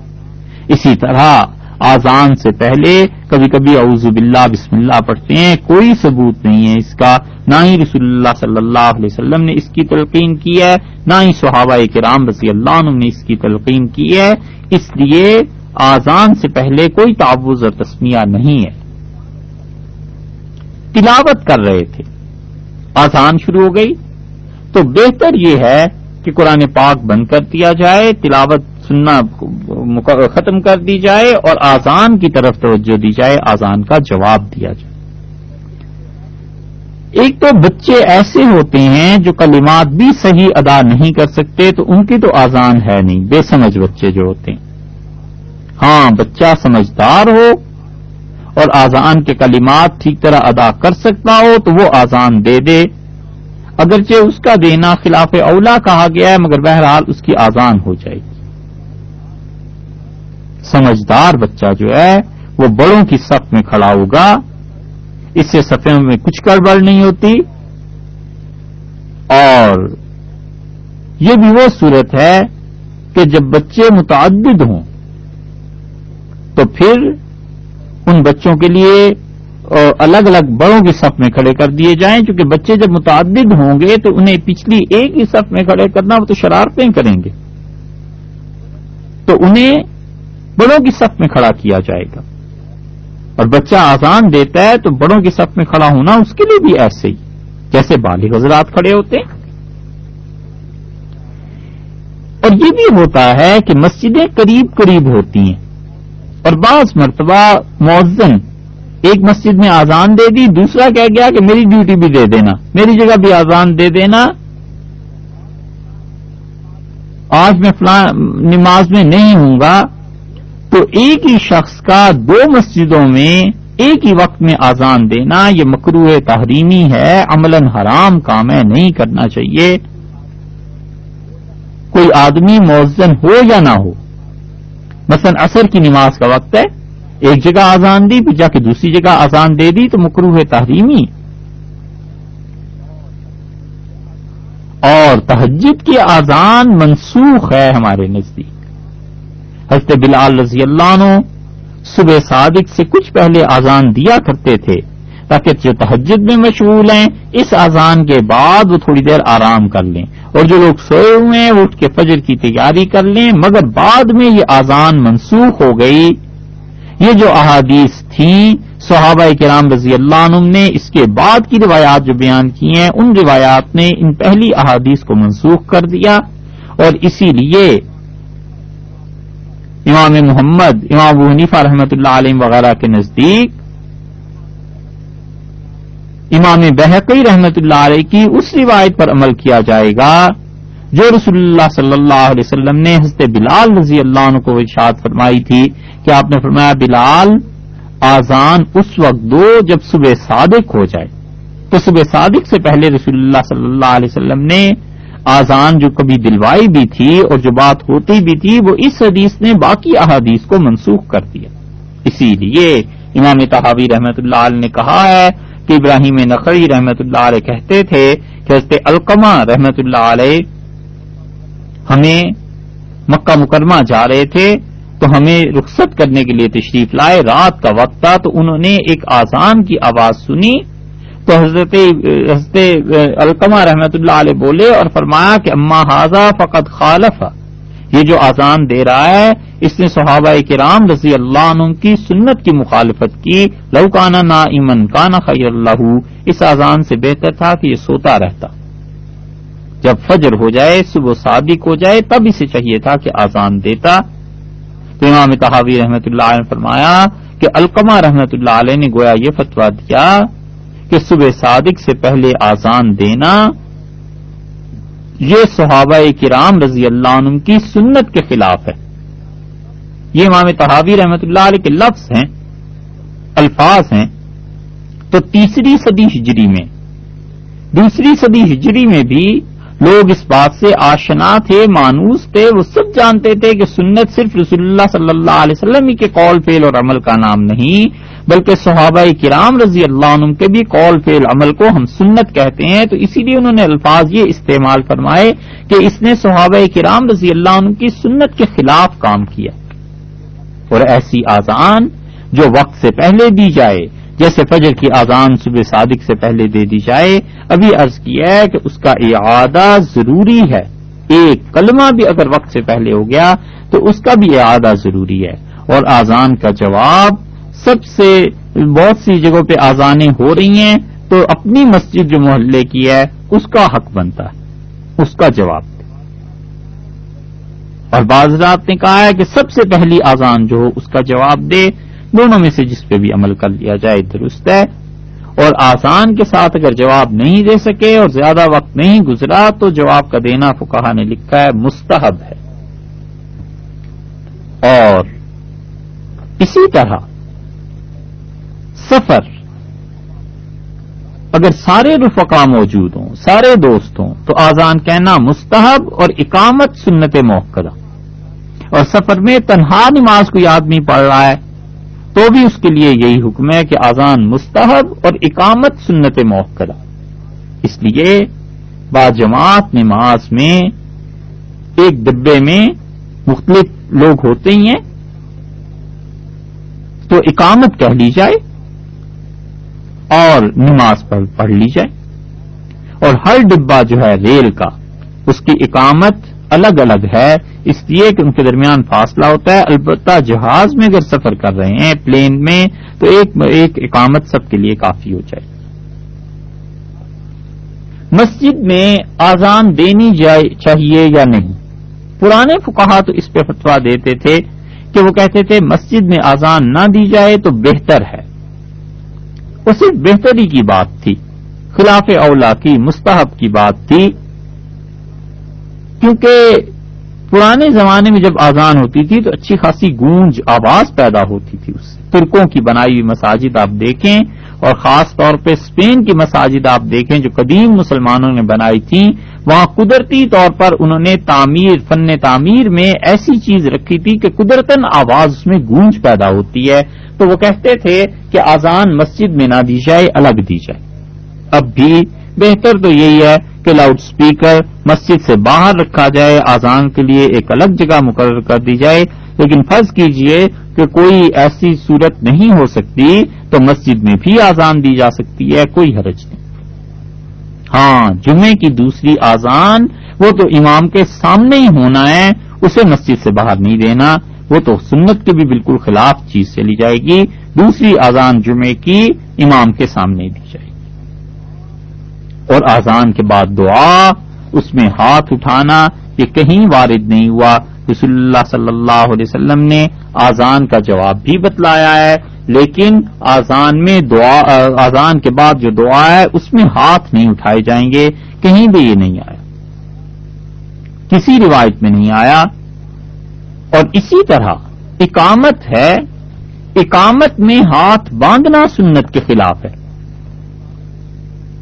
اسی طرح آزان سے پہلے کبھی کبھی اعوذ باللہ، بسم اللہ پڑھتے ہیں، کوئی ثبوت نہیں ہے اس کا۔ نہ ہی رسول اللہ صلی اللہ علیہ وسلم نے اس کی تلقین کی ہے، نہ ہی صحابہ کرام رضی اللہ عنہ نے اس کی تلقین کی ہے۔ اس لیے آزان سے پہلے کوئی تعوض اور تسمیہ نہیں ہے۔ تلاوت کر رہے تھے۔ آسان شروع ہو گئی۔ تو بہتر یہ ہے کہ قرآن پاک بند کر دیا جائے، تلاوت سننا ختم کر دی جائے اور آزان کی طرف توجہ دی جائے، آزان کا جواب دیا جائے۔ ایک تو بچے ایسے ہوتے ہیں جو کلمات بھی صحیح ادا نہیں کر سکتے، تو ان کی تو آزان ہے نہیں۔ بے سمجھ بچے جو ہوتے ہیں۔ ہاں بچہ سمجھدار ہو اور آزان کے کلمات ٹھیک طرح ادا کر سکتا ہو تو وہ آزان دے دے۔ اگرچہ اس کا دینا خلاف اولا کہا گیا ہے، مگر بہرحال اس کی آزان ہو جائے گی۔ سمجھدار بچہ جو ہے، وہ بڑوں کی صف میں کھڑا ہوگا۔ اس سے سفے میں کچھ گڑبڑ نہیں ہوتی۔ اور یہ بھی وہ صورت ہے کہ جب بچے متعدد ہوں، تو پھر ان بچوں کے لیے الگ الگ بڑوں کی صف میں کھڑے کر دیے جائیں کیونکہ بچے جب متعدد ہوں گے تو انہیں پچھلی ایک ہی صف میں کھڑے کرنا وہ تو شرارتیں کریں گے۔ تو انہیں بڑوں کی صف میں کھڑا کیا جائے گا۔ اور بچہ آسان دیتا ہے تو بڑوں کی صف میں کھڑا ہونا اس کے لیے بھی ایسے ہی، جیسے بالغ حضرات کھڑے ہوتے ہیں۔ اور یہ بھی ہوتا ہے کہ مسجدیں قریب قریب ہوتی ہیں۔ اور بعض مرتبہ مؤذن ایک مسجد میں آزان دے دی، دوسرا کہہ گیا کہ میری ڈیوٹی بھی دے دینا، میری جگہ بھی آزان دے دینا۔ آج میں فلاں نماز میں نہیں ہوں گا۔ تو ایک ہی شخص کا دو مسجدوں میں ایک ہی وقت میں آزان دینا، یہ مکرو تحریمی ہے عمل حرام کام ہے، نہیں کرنا چاہیے۔ کوئی آدمی موزن ہو یا نہ ہو مثلا عصر کی نماز کا وقت ہے، ایک جگہ آزان دی، پھر جا کے دوسری جگہ آزان دے دی، تو مکرو ہے تحریمی۔ اور تہجد کی آزان منسوخ ہے ہمارے نزدیک۔ حضرت بلال رضی اللہ عنہ صبح صادق سے کچھ پہلے آزان دیا کرتے تھے۔ تاکہ جو تہجد میں مشغول ہیں، اس آزان کے بعد وہ تھوڑی دیر آرام کر لیں۔ اور جو لوگ سوئے ہوئے ہیں، وہ اٹھ کے فجر کی تیاری کر لیں، مگر بعد میں یہ آزان منسوخ ہو گئی۔ یہ جو احادیث تھیں، صحابہ کرام رضی اللہ عنہ نے اس کے بعد کی روایات جو بیان کی ہیں، ان روایات نے ان پہلی احادیث کو منسوخ کر دیا۔ اور اسی لیے امام محمد، امام ابو حنیفہ رحمۃ اللہ علیہ وغیرہ کے نزدیک امام بحقی رحمت اللہ علیہ کی اس روایت پر عمل کیا جائے گا جو رسول اللہ صلی اللہ علیہ وسلم نے حضرت بلال رضی اللہ عنہ کو اشاد فرمائی تھی کہ آپ نے فرمایا، بلال آزان اس وقت دو جب صبح صادق ہو جائے۔ تو صبح صادق سے پہلے رسول اللہ صلی اللہ علیہ وسلم نے آزان جو کبھی دلوائی بھی تھی اور جو بات ہوتی بھی تھی، وہ اس حدیث نے باقی احادیث کو منسوخ کر دیا۔ اسی لیے امام تحاوی رحمت اللہ علیہ نے کہا ہے ابراہیم نقی رحمت اللہ علیہ کہتے تھے کہ حضرت القمہ رحمت اللہ علیہ ہمیں مکہ مکرمہ جا رہے تھے تو ہمیں رخصت کرنے کے لیے تشریف لائے رات کا وقت تھا تو انہوں نے ایک آزان کی آواز سنی تو حضرت حضرت القمہ رحمت اللہ علیہ بولے اور فرمایا کہ اما حاضہ فقط خالف یہ جو آزان دے رہا ہے اس نے صحابہ کرام رضی اللہ عنہ کی سنت کی مخالفت کی۔ لوکانا نا امن کانا خیر اللہ اس آزان سے بہتر تھا کہ یہ سوتا رہتا۔ جب فجر ہو جائے، صبح صادق ہو جائے، تب اسے چاہیے تھا کہ آزان دیتا۔ تو امام تحاوی رحمت اللہ علیہ نے فرمایا کہ القمہ رحمت اللہ علیہ نے گویا یہ فتوا دیا کہ صبح صادق سے پہلے آزان دینا۔ یہ صحابہ کرام رضی اللہ عنہ کی سنت کے خلاف ہے۔ یہ امام تحاوی رحمت اللہ علیہ کے لفظ ہیں، الفاظ ہیں، تو تیسری صدی ہجری میں، دوسری صدی ہجری میں بھی لوگ اس بات سے آشنا تھے، مانوس تھے، وہ سب جانتے تھے کہ سنت صرف رسول اللہ صلی اللہ علیہ وسلم ہی کے قول فیل اور عمل کا نام نہیں، بلکہ صحابہ کرام رضی اللہ عنہ کے بھی قول فیل عمل کو ہم سنت کہتے ہیں۔ تو اسی لیے انہوں نے الفاظ یہ استعمال فرمائے کہ اس نے صحابہ کرام رضی اللہ عنہ کی سنت کے خلاف کام کیا۔ اور ایسی آزان جو وقت سے پہلے دی جائے، جیسے فجر کی آزان صبح صادق سے پہلے دے دی جائے، ابھی عرض کیا ہے کہ اس کا اعادہ ضروری ہے۔ ایک کلمہ بھی اگر وقت سے پہلے ہو گیا تو اس کا بھی اعادہ ضروری ہے۔ اور آزان کا جواب، سب سے بہت سی جگہوں پہ آزانیں ہو رہی ہیں تو اپنی مسجد جو محلے کی ہے، اس کا حق بنتا ہے۔ اس کا جواب۔ اور بعض رات نے کہا ہے کہ سب سے پہلی آزان جو ہو، اس کا جواب دے۔ دونوں میں سے جس پہ بھی عمل کر لیا جائے، درست ہے۔ اور آسان کے ساتھ اگر جواب نہیں دے سکے اور زیادہ وقت نہیں گزرا، تو جواب کا دینا فکہ نے لکھا ہے مستحب ہے۔ اور اسی طرح سفر اگر سارے رفقا موجود ہوں، سارے دوست ہوں، تو آزان کہنا مستحب اور اقامت سنت موقع اور سفر میں تنہا نماز کوئی آدمی پڑھ رہا ہے، تو بھی اس کے لیے یہی حکم ہے کہ آزان مستحب اور اقامت سنت موقع اس لیے باجماعت نماز میں ایک ڈبے میں مختلف لوگ ہوتے ہی ہیں، تو اقامت کہہ لی جائے اور نماز پر پڑھ لی جائے۔ اور ہر ڈبہ جو ہے ریل کا، اس کی اقامت الگ الگ ہے، اس لیے کہ ان کے درمیان فاصلہ ہوتا ہے۔ البتہ جہاز میں اگر سفر کر رہے ہیں پلین میں، تو ایک ایک اقامت سب کے لیے کافی ہو جائے۔ مسجد میں آزان دینی جائے، چاہیے یا نہیں؟ پرانے فکہ تو اس پہ فتوا دیتے تھے کہ وہ کہتے تھے، مسجد میں آزان نہ دی جائے تو بہتر ہے۔ وہ صرف بہتری کی بات تھی، خلاف اولا کی مستحب کی بات تھی۔ کیونکہ پرانے زمانے میں جب آزان ہوتی تھی تو اچھی خاصی گونج آواز پیدا ہوتی تھی اس سے۔ ترکوں کی بنائی ہوئی مساجد آپ دیکھیں اور خاص طور پہ اسپین کی مساجد آپ دیکھیں جو قدیم مسلمانوں نے بنائی تھی وہاں قدرتی طور پر انہوں نے تعمیر، فن تعمیر میں ایسی چیز رکھی تھی کہ قدرتن آواز اس میں گونج پیدا ہوتی ہے۔ تو وہ کہتے تھے کہ آزان مسجد میں نہ دی جائے، الگ دی جائے۔ اب بھی بہتر تو یہی ہے کہ لاؤڈ اسپیکر مسجد سے باہر رکھا جائے آزان کے لیے ایک الگ جگہ مقرر کر دی جائے۔ لیکن فرض کیجیے کہ کوئی ایسی صورت نہیں ہو سکتی تو مسجد میں بھی آزان دی جا سکتی ہے، کوئی حرج نہیں۔ ہاں جمعے کی دوسری آزان، وہ تو امام کے سامنے ہی ہونا ہے، اسے مسجد سے باہر نہیں دینا، وہ تو سنت کے بھی بالکل خلاف چیز چلی جائے گی، دوسری آزان جمعے کی امام کے سامنے دی جائے گی۔ اور آزان کے بعد دعا، اس میں ہاتھ اٹھانا، یہ کہیں وارد نہیں ہوا۔ رسول اللہ صلی اللہ علیہ وسلم نے آزان کا جواب بھی بتلایا ہے۔ لیکن آزان میں دعا آزان کے بعد جو دعا ہے، اس میں ہاتھ نہیں اٹھائے جائیں گے، کہیں بھی یہ نہیں آیا۔ کسی روایت میں نہیں آیا۔ اور اسی طرح اقامت ہے، اقامت میں ہاتھ باندھنا سنت کے خلاف ہے۔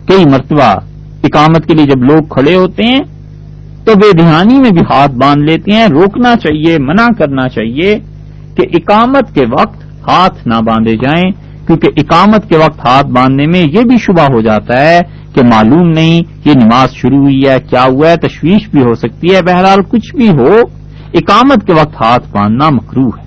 کئی مرتبہ اقامت کے لیے جب لوگ کھڑے ہوتے ہیں، تو بے دھیانی میں بھی ہاتھ باندھ لیتے ہیں۔ روکنا چاہیے، منع کرنا چاہیے کہ اقامت کے وقت ہاتھ نہ باندھے جائیں، کیونکہ اقامت کے وقت ہاتھ باندھنے میں یہ بھی شبہ ہو جاتا ہے کہ معلوم نہیں یہ نماز شروع ہوئی ہے، کیا ہوا ہے، تشویش بھی ہو سکتی ہے، بہرحال کچھ بھی ہو، اقامت کے وقت ہاتھ باندھنا مکرو ہے۔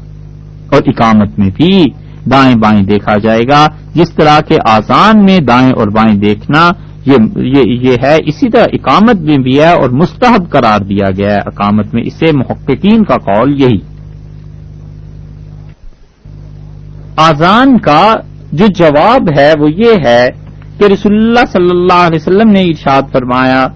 اور اقامت میں بھی دائیں بائیں دیکھا جائے گا، جس طرح کے آسان میں دائیں اور بائیں دیکھنا یہ ہے، اسی طرح اقامت میں بھی ہے اور مستحب قرار دیا گیا ہے۔ اقامت میں اسے محققین کا قول یہی۔ آزان کا جو جواب ہے وہ یہ ہے کہ رسول اللہ صلی اللہ علیہ وسلم نے ارشاد فرمایا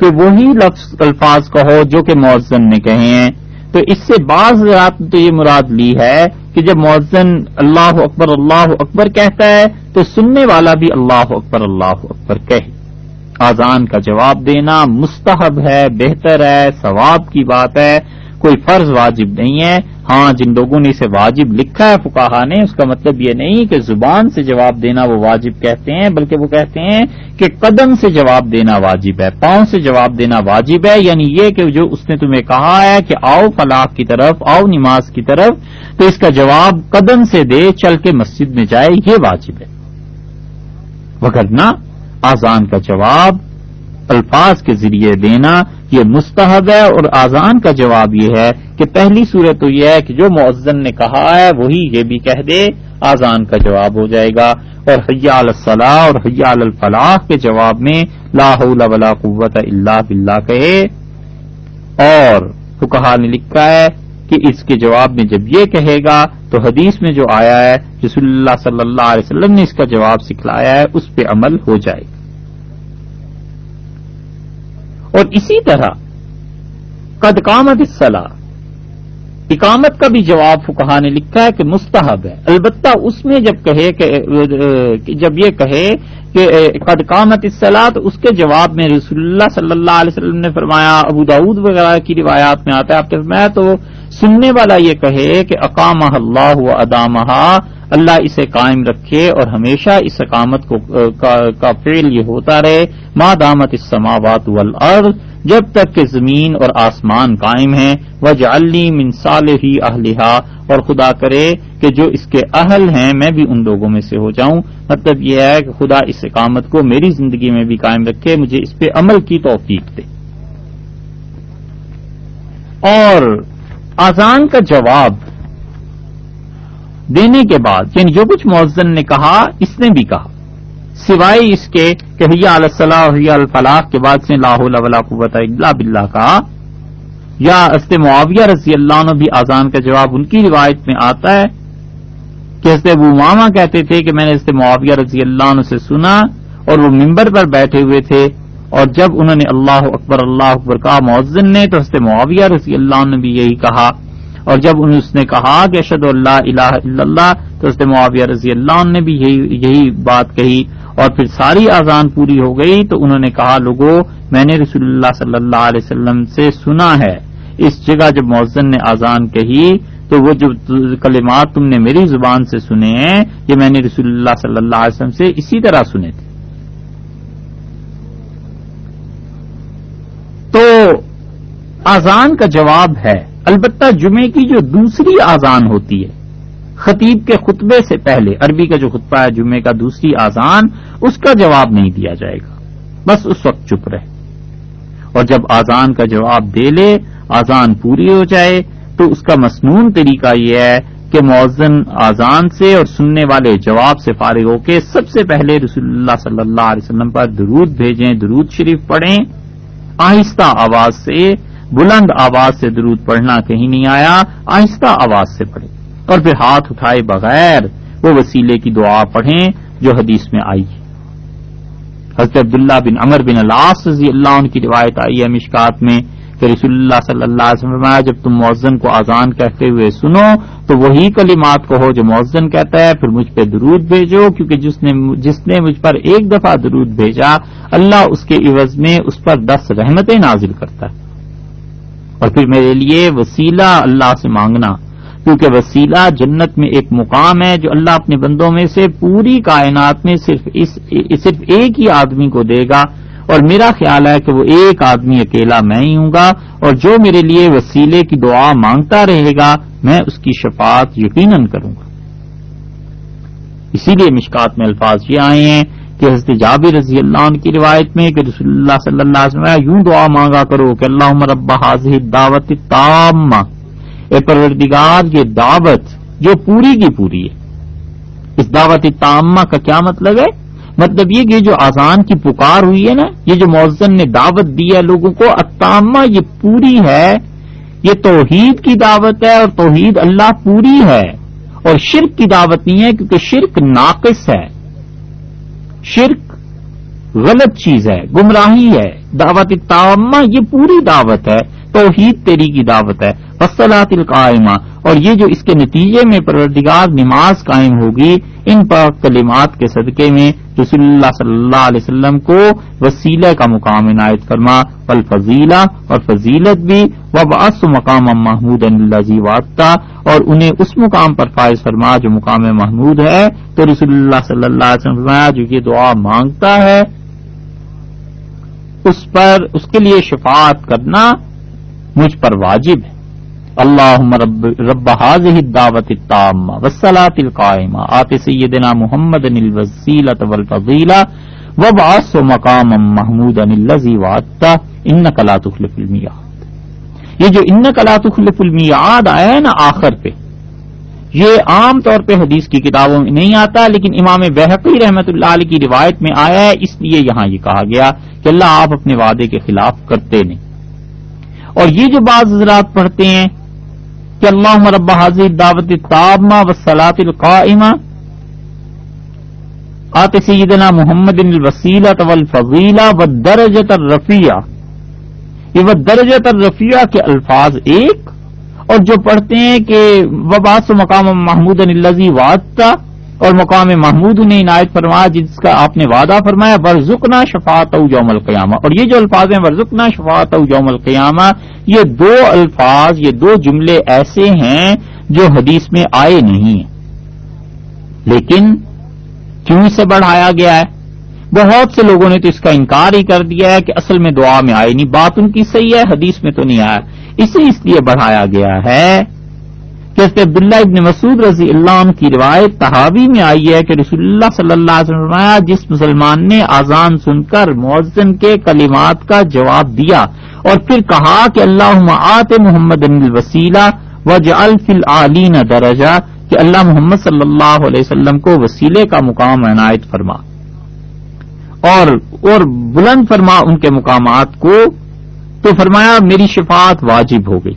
کہ وہی لفظ الفاظ کہو جو کہ مؤذن نے کہے ہیں۔ تو اس سے بعض رات تو یہ مراد لی ہے کہ جب مؤذن اللہ اکبر اللہ اکبر کہتا ہے تو سننے والا بھی اللہ اکبر اللہ اکبر کہے۔ آزان کا جواب دینا مستحب ہے، بہتر ہے، ثواب کی بات ہے۔ کوئی فرض واجب نہیں ہے۔ ہاں جن لوگوں نے اسے واجب لکھا ہے فکاہا نے، اس کا مطلب یہ نہیں کہ زبان سے جواب دینا وہ واجب کہتے ہیں، بلکہ وہ کہتے ہیں کہ قدم سے جواب دینا واجب ہے، پاؤں سے جواب دینا واجب ہے۔ یعنی یہ کہ جو اس نے تمہیں کہا ہے کہ آؤ فلاح کی طرف، آؤ نماز کی طرف، تو اس کا جواب قدم سے دے، چل کے مسجد میں جائے، یہ واجب ہے۔ وغیرہ آزان کا جواب الفاظ کے ذریعے دینا یہ مستحب ہے اور آزان کا جواب یہ ہے کہ پہلی صورت تو یہ ہے کہ جو معذن نے کہا ہے وہی یہ بھی کہہ دے آزان کا جواب ہو جائے گا۔ اور حیا الصلاح اور حیا الفلاح کے جواب میں حول ولا قوت اللہ بلّہ کہے۔ اور فکہ نے لکھا ہے کہ اس کے جواب میں جب یہ کہے گا تو حدیث میں جو آیا ہے، رسول اللہ صلی اللہ علیہ وسلم نے اس کا جواب سکھلایا ہے، اس پہ عمل ہو جائے گا۔ اور اسی طرح قد قامت صلاح اقامت کا بھی جواب فکہ نے لکھا ہے کہ مستحب ہے۔ البتہ اس میں جب کہے کہ جب یہ کہے کہ، قد قامت اصلاح اس کے جواب میں رسول اللہ صلی اللہ علیہ وسلم نے فرمایا، ابو داود وغیرہ کی روایات میں آتا ہے۔ آپ کے فرمایا تو سننے والا یہ کہے کہ اقام اللہ و ادامہ اللہ اسے قائم رکھے اور ہمیشہ اس اقامت کو، کا فعل یہ ہوتا رہے۔ ما دامت اس والارض جب تک کہ زمین اور آسمان قائم ہیں وہ جعلی منسال ہی اہلیہ اور خدا کرے کہ جو اس کے اہل ہیں، میں بھی ان لوگوں میں سے ہو جاؤں۔ مطلب یہ ہے کہ خدا اس اقامت کو میری زندگی میں بھی قائم رکھے، مجھے اس پہ عمل کی توفیق دے۔ اور آزان کا جواب دینے کے بعد یعنی جو کچھ مؤذن نے کہا، اس نے بھی کہا۔ سوائے اس کے کہ حیا علیہ حیا الفلاح کے بعد سے لاہ ولا قوت اللہ بلّہ کا، یا است معاویہ رضی اللہ عنہ بھی آزان کا جواب ان کی روایت میں آتا ہے کہ حضرت ابو ماما کہتے تھے کہ میں نے است معاویہ رضی اللہ عنہ سے سنا اور وہ ممبر پر بیٹھے ہوئے تھے اور جب انہوں نے اللہ اکبر اللہ اکبر کہا مؤذن نے تو حضرت معاویہ رضی اللہ عنہ نے بھی یہی کہا اور جب اس نے کہا کہ اشد اللہ الہ الا اللہ تو حضرت معاویہ رضی اللہ عنہ نے بھی یہی یہی بات کہی اور پھر ساری آزان پوری ہو گئی تو انہوں نے کہا، لوگو، میں نے رسول اللہ صلی اللہ علیہ وسلم سے سنا ہے، اس جگہ جب مؤذن نے آزان کہی تو وہ جو کلمات تم نے میری زبان سے سنے ہیں، یہ میں نے رسول اللہ صلی اللہ علیہ وسلم سے اسی طرح سنے تھے۔ تو آزان کا جواب ہے، البتہ جمعے کی جو دوسری آزان ہوتی ہے خطیب کے خطبے سے پہلے، عربی کا جو خطبہ ہے، جمعے کا دوسری آزان اس کا جواب نہیں دیا جائے گا۔ بس اس وقت چپ رہے۔ اور جب آزان کا جواب دے لے آزان پوری ہو جائے، تو اس کا مصنون طریقہ یہ ہے کہ موزن آزان سے اور سننے والے جواب سے فارغ ہو کے سب سے پہلے رسول اللہ صلی اللہ علیہ وسلم پر درود بھیجیں، درود شریف پڑھیں۔ آہستہ آواز سے، بلند آواز سے درود پڑھنا کہیں نہیں آیا، آہستہ آواز سے پڑھیں۔ اور پھر ہاتھ اٹھائے بغیر وہ وسیلے کی دعا پڑھیں جو حدیث میں آئی ہے۔ حضرت عبداللہ بن امر بن اللہ رضی اللہ عنہ کی روایت آئی ہے مشکات میں کہ رسول اللہ صلی اللہ علیہ وسلم جب تم مؤذن کو آزان کہتے ہوئے سنو تو وہی کلمات کہو جو مؤذن کہتا ہے، پھر مجھ پہ درود بھیجو، کیونکہ جس نے جس نے مجھ پر ایک دفعہ درود بھیجا، اللہ اس کے عوض میں اس پر دس رحمتیں نازل کرتا ہے۔ اور پھر میرے لیے وسیلہ اللہ سے مانگنا کیونکہ وسیلہ جنت میں ایک مقام ہے جو اللہ اپنے بندوں میں سے پوری کائنات میں صرف اس صرف ایک ہی آدمی کو دے گا اور میرا خیال ہے کہ وہ ایک آدمی اکیلا میں ہی ہوں گا اور جو میرے لیے وسیلے کی دعا مانگتا رہے گا، میں اس کی شفاعت یقیناً کروں گا۔ اسی لیے مشکات میں الفاظ یہ آئے ہیں کہ حضرت جابر رضی اللہ عنہ کی روایت میں کہ رسول اللہ صلی اللہ علیہ وسلم یوں دعا مانگا کرو کہ اللہ مربع حاضر دعوت تام اے پروردگار، یہ دعوت جو پوری کی پوری ہے۔ اس دعوت تامہ کا کیا مطلب ہے؟ مطلب یہ کہ جو آزان کی پکار ہوئی ہے نا، یہ جو موزن نے دعوت دی ہے لوگوں کو اتامہ یہ پوری ہے۔ یہ توحید کی دعوت ہے اور توحید اللہ پوری ہے۔ اور شرک کی دعوت نہیں ہے کیونکہ شرک ناقص ہے۔ شرک غلط چیز ہے، گمراہی ہے۔ دعوت تامہ یہ پوری دعوت ہے۔ توحید تیری کی دعوت ہے وسلاط القائمہ۔ اور یہ جو اس کے نتیجے میں پروردگار نماز قائم ہوگی، ان پاک کلمات کے صدقے میں رسول اللہ صلی اللہ علیہ وسلم کو وسیلہ کا مقام عنایت فرما۔ الفضیلہ اور فضیلت بھی۔ و باس مقام محمود اللہ وابطہ اور انہیں اس مقام پر فائز فرما جو مقام محمود ہے۔ تو رسول اللہ صلی اللہ علیہ وسلم فرمایا، جو یہ دعا مانگتا ہے، اس پر اس کے لیے شفاعت کرنا مجھ پر واجب ہے۔ اللہ رب رب حاضح الدعوت التامة والصلاة القائمة آت سیدنا محمد الوزیلة والفضیلة وبعث مقاما محمودا الذي وعدت انك لا تخلف الميعاد یہ جو انك لا تخلف الميعاد آیا ہے نا آخر پہ، یہ عام طور پہ حدیث کی کتابوں میں نہیں آتا، لیکن امام بحقی رحمت اللہ علیہ کی روایت میں آیا ہے۔ اس لیے یہاں یہ کہا گیا کہ اللہ آپ اپنے وعدے کے خلاف کرتے نہیں۔ اور یہ جو بعض حضرات پڑھتے ہیں کہ اللہ مرب حاضر دعوت تابما و سلاط القائمہ آت سیدنا محمد الوسیلہ والفضیلہ و درجت الرفیہ یہ وہ درجت الرفیہ کے الفاظ ایک، اور جو پڑھتے ہیں کہ وباس مقام محمود الزی وادتا اور مقام محمود نے عنایت فرمایا جس کا آپ نے وعدہ فرمایا ورژنا شفات یوم القیامہ. اور یہ جو الفاظ ہیں ورژنا شفات یوم القیامہ، یہ دو الفاظ، یہ دو جملے ایسے ہیں جو حدیث میں آئے نہیں ہیں۔ لیکن کیوں اسے بڑھایا گیا ہے؟ بہت سے لوگوں نے تو اس کا انکار ہی کر دیا ہے کہ اصل میں دعا میں آئے نہیں۔ بات ان کی صحیح ہے، حدیث میں تو نہیں آیا۔ اسے اس لیے بڑھایا گیا ہے کہ عبداللہ ابن مسعود رضی اللہ عنہ کی روایت تحاوی میں آئی ہے کہ رسول اللہ صلی اللہ علیہ وسلم جس مسلمان نے آزان سن کر مؤذن کے کلمات کا جواب دیا اور پھر کہا کہ اللہ آت محمد الوسیلہ وج الفل علین درجہ، کہ اللہ محمد صلی اللہ علیہ وسلم کو وسیلے کا مقام عنایت فرما۔ اور اور بلند فرما ان کے مقامات کو، تو فرمایا، میری شفاعت واجب ہو گئی۔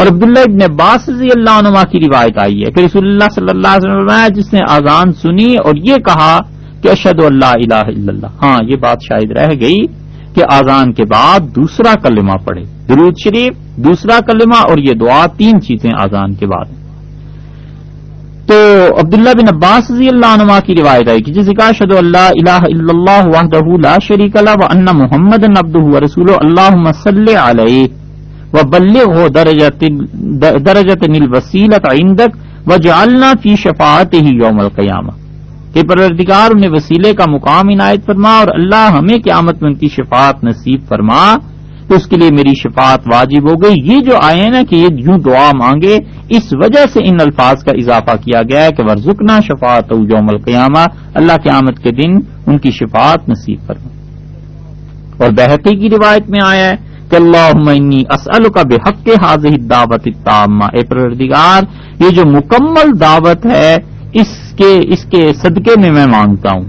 اور عبداللہ ابن عباس رضی اللہ عنہ کی روایت آئی ہے کہ رسول اللہ صلی اللہ علیہ وسلم جس نے آزان سنی اور یہ کہا کہ اشد اللہ الہ الا اللہ۔ ہاں یہ بات شاید رہ گئی کہ آزان کے بعد دوسرا کلمہ پڑھے۔ درود شریف، دوسرا کلمہ اور یہ دعا، تین چیزیں آزان کے بعد۔ تو عبداللہ بن عباس رضی اللہ عنہ کی روایت آئی کہ جس کا شد اللہ الہ الا اللہ وحدہ لا شریک اللہ و ان محمد عبدہ رسول اللہ صلی علیہ۔ و بلے ہو درجت نیل وسیلت آئندک و جالنا فی شفاعت ہی یوم القیامہ کہ پروردگار انہیں وسیلے کا مقام عنایت فرما اور اللہ ہمیں قیامت میں ان کی شفاعت نصیب فرما، تو اس کے لیے میری شفاعت واجب ہو گئی۔ یہ جو آئے نا کہ یہ یوں دعا مانگے، اس وجہ سے ان الفاظ کا اضافہ کیا گیا ہے کہ ورژنا شفاعت یوم القیامہ، اللہ قیامت کے دن ان کی شفاعت نصیب فرما۔ اور بحقی کی روایت میں آیا ہے کہ اللہ اسل کا بے حق حاضر دعوت اے پروردگار، یہ جو مکمل دعوت ہے، اس کے اس کے صدقے میں میں مانگتا ہوں۔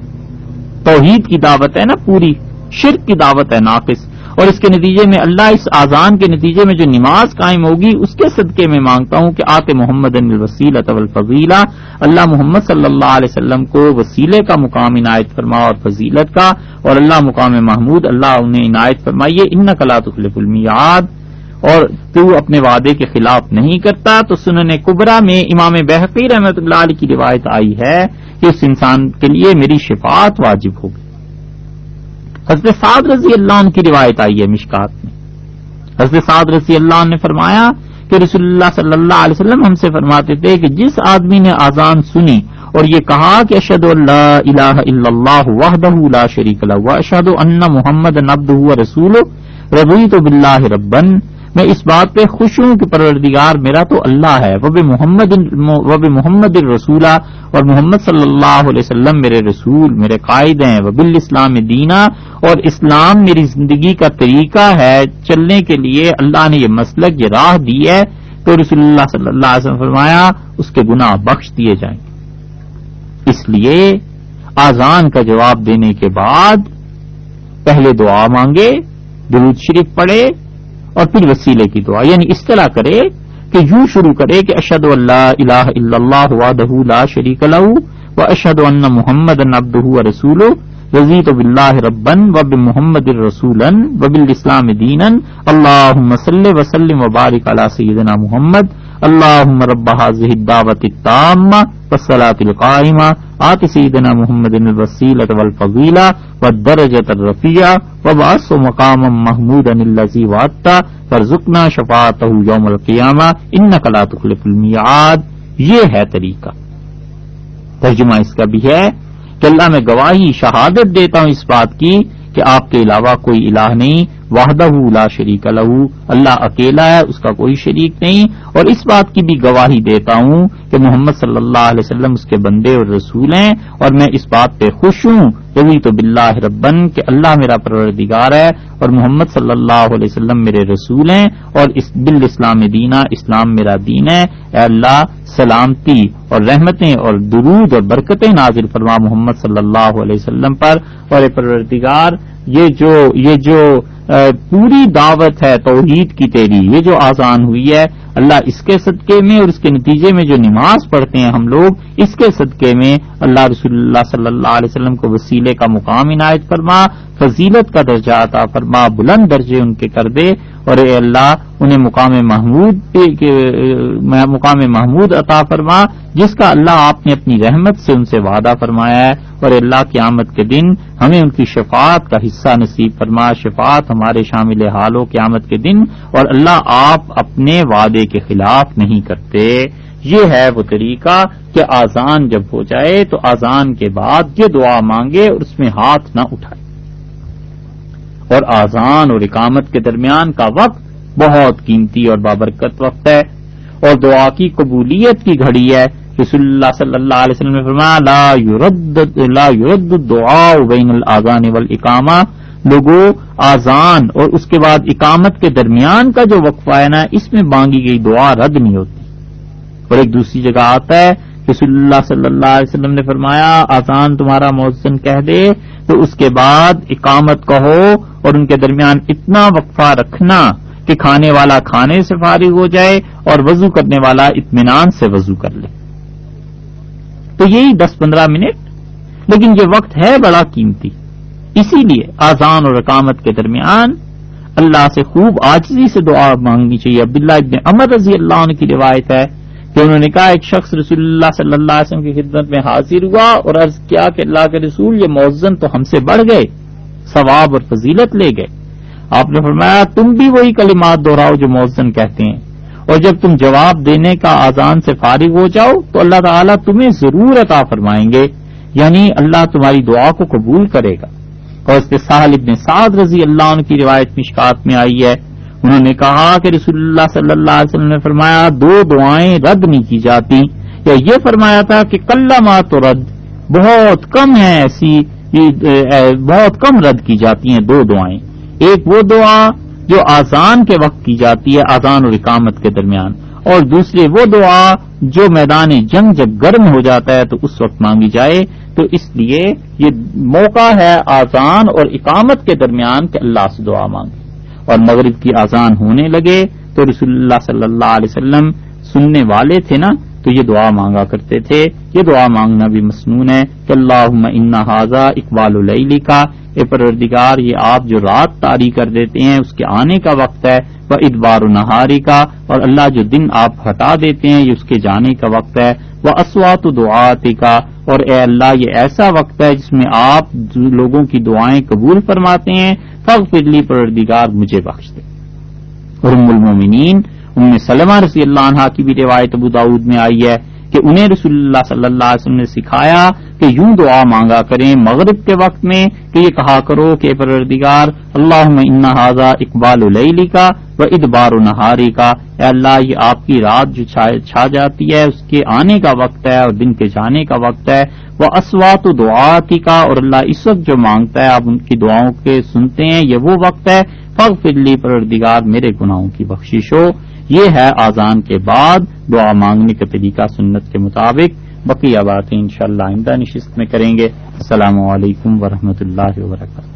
توحید کی دعوت ہے نا پوری، شرک کی دعوت ہے ناقص۔ اور اس کے نتیجے میں اللہ اس آزان کے نتیجے میں جو نماز قائم ہوگی، اس کے صدقے میں مانگتا ہوں کہ آتے محمد الوسیل الفضیلہ اللہ محمد صلی اللہ علیہ وسلم کو وسیلے کا مقام عنایت فرما اور فضیلت کا، اور اللہ مقام محمود، اللہ انہیں عنایت فرمائیے ان کلا تخلف المیاد اور تو اپنے وعدے کے خلاف نہیں کرتا۔ تو سنن کبرا میں امام بحقی رحمت اللہ علیہ کی روایت آئی ہے کہ اس انسان کے لیے میری شفاعت واجب ہوگی۔ حضرت سعد رضی اللہ عنہ کی روایت آئی ہے مشکات میں۔ حضرت سعد رضی اللہ عنہ نے فرمایا کہ رسول اللہ صلی اللہ علیہ وسلم ہم سے فرماتے تھے کہ جس آدمی نے آزان سنی اور یہ کہا کہ اشد اللہ الہ الا اللہ وحدہ لا شریک اللہ اشد ان محمد نبد رسول ربی تو بلّہ ربن میں اس بات پہ خوش ہوں کہ پروردگار میرا تو اللہ ہے وب محمد وب محمد الرسولہ اور محمد صلی اللہ علیہ وسلم میرے رسول، میرے قائد ہیں وب الاسلام دینا اور اسلام میری زندگی کا طریقہ ہے، چلنے کے لیے اللہ نے یہ مسلک، یہ راہ دی ہے۔ تو رسول اللہ صلی اللہ علیہ وسلم فرمایا، اس کے گناہ بخش دیے جائیں اس لیے آزان کا جواب دینے کے بعد پہلے دعا مانگے، درود شریف پڑھے اور پھر وسیلے کی دعا۔ یعنی اس طرح کرے کہ یوں شروع کرے کہ اشد اللہ الہ الا اللہ وحدہ لا شریک لہ و اشد ان محمد عبدہ و رسول رضیت باللہ ربن و بمحمد الرسول و بالاسلام دینن اللہم صلی وسلم و بارک علی سیدنا محمد اللهم رب هذه الدعوة التامة والصلاة القائمة آت سيدنا محمد الوسيلة والفضيلة والدرجة الرفيعة وبعث مقاما محمودا الذي وعدت فارزقنا شفاعته يوم القيامة انك لا تخلف الميعاد یہ ہے طریقہ۔ ترجمہ اس کا بھی ہے کہ اللہ میں گواہی شہادت دیتا ہوں اس بات کی کہ آپ کے علاوہ کوئی الہ نہیں وحدہ لا شریک لہو اللہ اکیلا ہے، اس کا کوئی شریک نہیں۔ اور اس بات کی بھی گواہی دیتا ہوں کہ محمد صلی اللہ علیہ وسلم اس کے بندے اور رسول ہیں۔ اور میں اس بات پہ خوش ہوں یہی تو بلّہ ربن، کہ اللہ میرا پروردگار ہے اور محمد صلی اللہ علیہ وسلم میرے رسول ہیں۔ اور اس بل اسلام دینا اسلام میرا دین ہے۔ اے اللہ، سلامتی اور رحمتیں اور درود اور برکتیں نازل فرما محمد صلی اللہ علیہ وسلم پر۔ اور پروردگار، یہ جو یہ جو پوری دعوت ہے، توحید کی تیری، یہ جو آزان ہوئی ہے، اللہ اس کے صدقے میں اور اس کے نتیجے میں جو نماز پڑھتے ہیں ہم لوگ، اس کے صدقے میں اللہ رسول اللہ صلی اللہ علیہ وسلم کو وسیلے کا مقام عنایت فرما، فضیلت کا درجہ عطا فرما، بلند درجے ان کے کر دے۔ اور اے اللہ انہیں مقام محمود مقام محمود عطا فرما، جس کا اللہ آپ نے اپنی رحمت سے ان سے وعدہ فرمایا ہے۔ اور اللہ کی آمد کے دن ہمیں ان کی شفاعت کا حصہ نصیب فرما۔ شفاعت ہمارے شامل حالوں کی آمد کے دن، اور اللہ آپ اپنے وعدے کے خلاف نہیں کرتے۔ یہ ہے وہ طریقہ کہ آزان جب ہو جائے تو آزان کے بعد یہ دعا مانگے اور اس میں ہاتھ نہ اٹھائے۔ اور آزان اور اقامت کے درمیان کا وقت بہت قیمتی اور بابرکت وقت ہے اور دعا کی قبولیت کی گھڑی ہے۔ رسول اللہ صلی اللہ علیہ وسلم نے فرمایا، لا يرد لا يرد الدعاء بین الاذان والاقامہ۔ لوگوں آزان اور اس کے بعد اقامت کے درمیان کا جو وقفہ ہے نا، اس میں مانگی گئی دعا رد نہیں ہوتی۔ اور ایک دوسری جگہ آتا ہے رسول اللہ صلی اللہ علیہ وسلم نے فرمایا آسان تمہارا موزن کہہ دے تو اس کے بعد اقامت کہو اور ان کے درمیان اتنا وقفہ رکھنا کہ کھانے والا کھانے سے فارغ ہو جائے اور وضو کرنے والا اطمینان سے وضو کر لے۔ تو یہی دس پندرہ منٹ، لیکن یہ وقت ہے بڑا قیمتی۔ اسی لیے آزان اور اقامت کے درمیان اللہ سے خوب آجزی سے دعا مانگنی چاہیے۔ عبداللہ ابن امر رضی اللہ عنہ کی روایت ہے کہ انہوں نے کہا ایک شخص رسول اللہ صلی اللہ علیہ وسلم کی خدمت میں حاضر ہوا اور عرض کیا کہ اللہ کے رسول یہ موزن تو ہم سے بڑھ گئے، ثواب اور فضیلت لے گئے۔ آپ نے فرمایا، تم بھی وہی کلمات دہراؤ جو موزن کہتے ہیں۔ اور جب تم جواب دینے کا آزان سے فارغ ہو جاؤ، تو اللہ تعالیٰ تمہیں ضرور عطا فرمائیں گے۔ یعنی اللہ تمہاری دعا کو قبول کرے گا۔ اور اس کے ساحل ابن سعد رضی اللہ عنہ کی روایت مشکات میں آئی ہے۔ انہوں نے کہا کہ رسول اللہ صلی اللہ علیہ وسلم نے فرمایا، دو دعائیں رد نہیں کی جاتی۔ یا یہ فرمایا تھا کہ کل رد بہت کم ہے ایسی بہت کم رد کی جاتی ہیں دو دعائیں۔ ایک وہ دعا جو آزان کے وقت کی جاتی ہے آزان اور اقامت کے درمیان۔ اور دوسری وہ دعا جو میدان جنگ جب گرم ہو جاتا ہے تو اس وقت مانگی جائے۔ تو اس لیے یہ موقع ہے آزان اور اقامت کے درمیان کہ اللہ سے دعا مانگے۔ اور مغرب کی آزان ہونے لگے تو رسول اللہ صلی اللہ علیہ وسلم سننے والے تھے نا، تو یہ دعا مانگا کرتے تھے۔ یہ دعا مانگنا بھی مصنون ہے کہ اللہ ان حاضہ اقبال العلی کا اے پروردگار، یہ آپ جو رات تاری کر دیتے ہیں، اس کے آنے کا وقت ہے۔ وہ ادبار نہاری کا اور اللہ جو دن آپ ہٹا دیتے ہیں، یہ اس کے جانے کا وقت ہے۔ وہ اسوات دعاتی کا اور اے اللہ، یہ ایسا وقت ہے جس میں آپ لوگوں کی دعائیں قبول فرماتے ہیں فخ فضلی پروردگار مجھے بخش دے۔ اور ام المومنین، ام سلمہ رضی اللہ عنہ کی بھی روایت ابو داود میں آئی ہے کہ انہیں رسول اللہ صلی اللہ علیہ وسلم نے سکھایا کہ یوں دعا مانگا کریں مغرب کے وقت میں کہ یہ کہا کرو کہ پروردگار اللہ ان حاضہ اقبال العلی کا و ادبار نہاری کا اے اللہ، یہ آپ کی رات جو چھا جاتی ہے، اس کے آنے کا وقت ہے اور دن کے جانے کا وقت ہے۔ وہ اسوات دعا کی کا اور اللہ اس وقت جو مانگتا ہے، آپ ان کی دعاؤں کے سنتے ہیں، یہ وہ وقت ہے۔ فخ فلی پروردگار، میرے گناہوں کی بخشش ہو۔ یہ ہے آزان کے بعد دعا مانگنے کا طریقہ سنت کے مطابق۔ بقیہ باتیں انشاءاللہ آئندہ نشست میں کریں گے۔ السلام علیکم ورحمۃ اللہ وبرکاتہ۔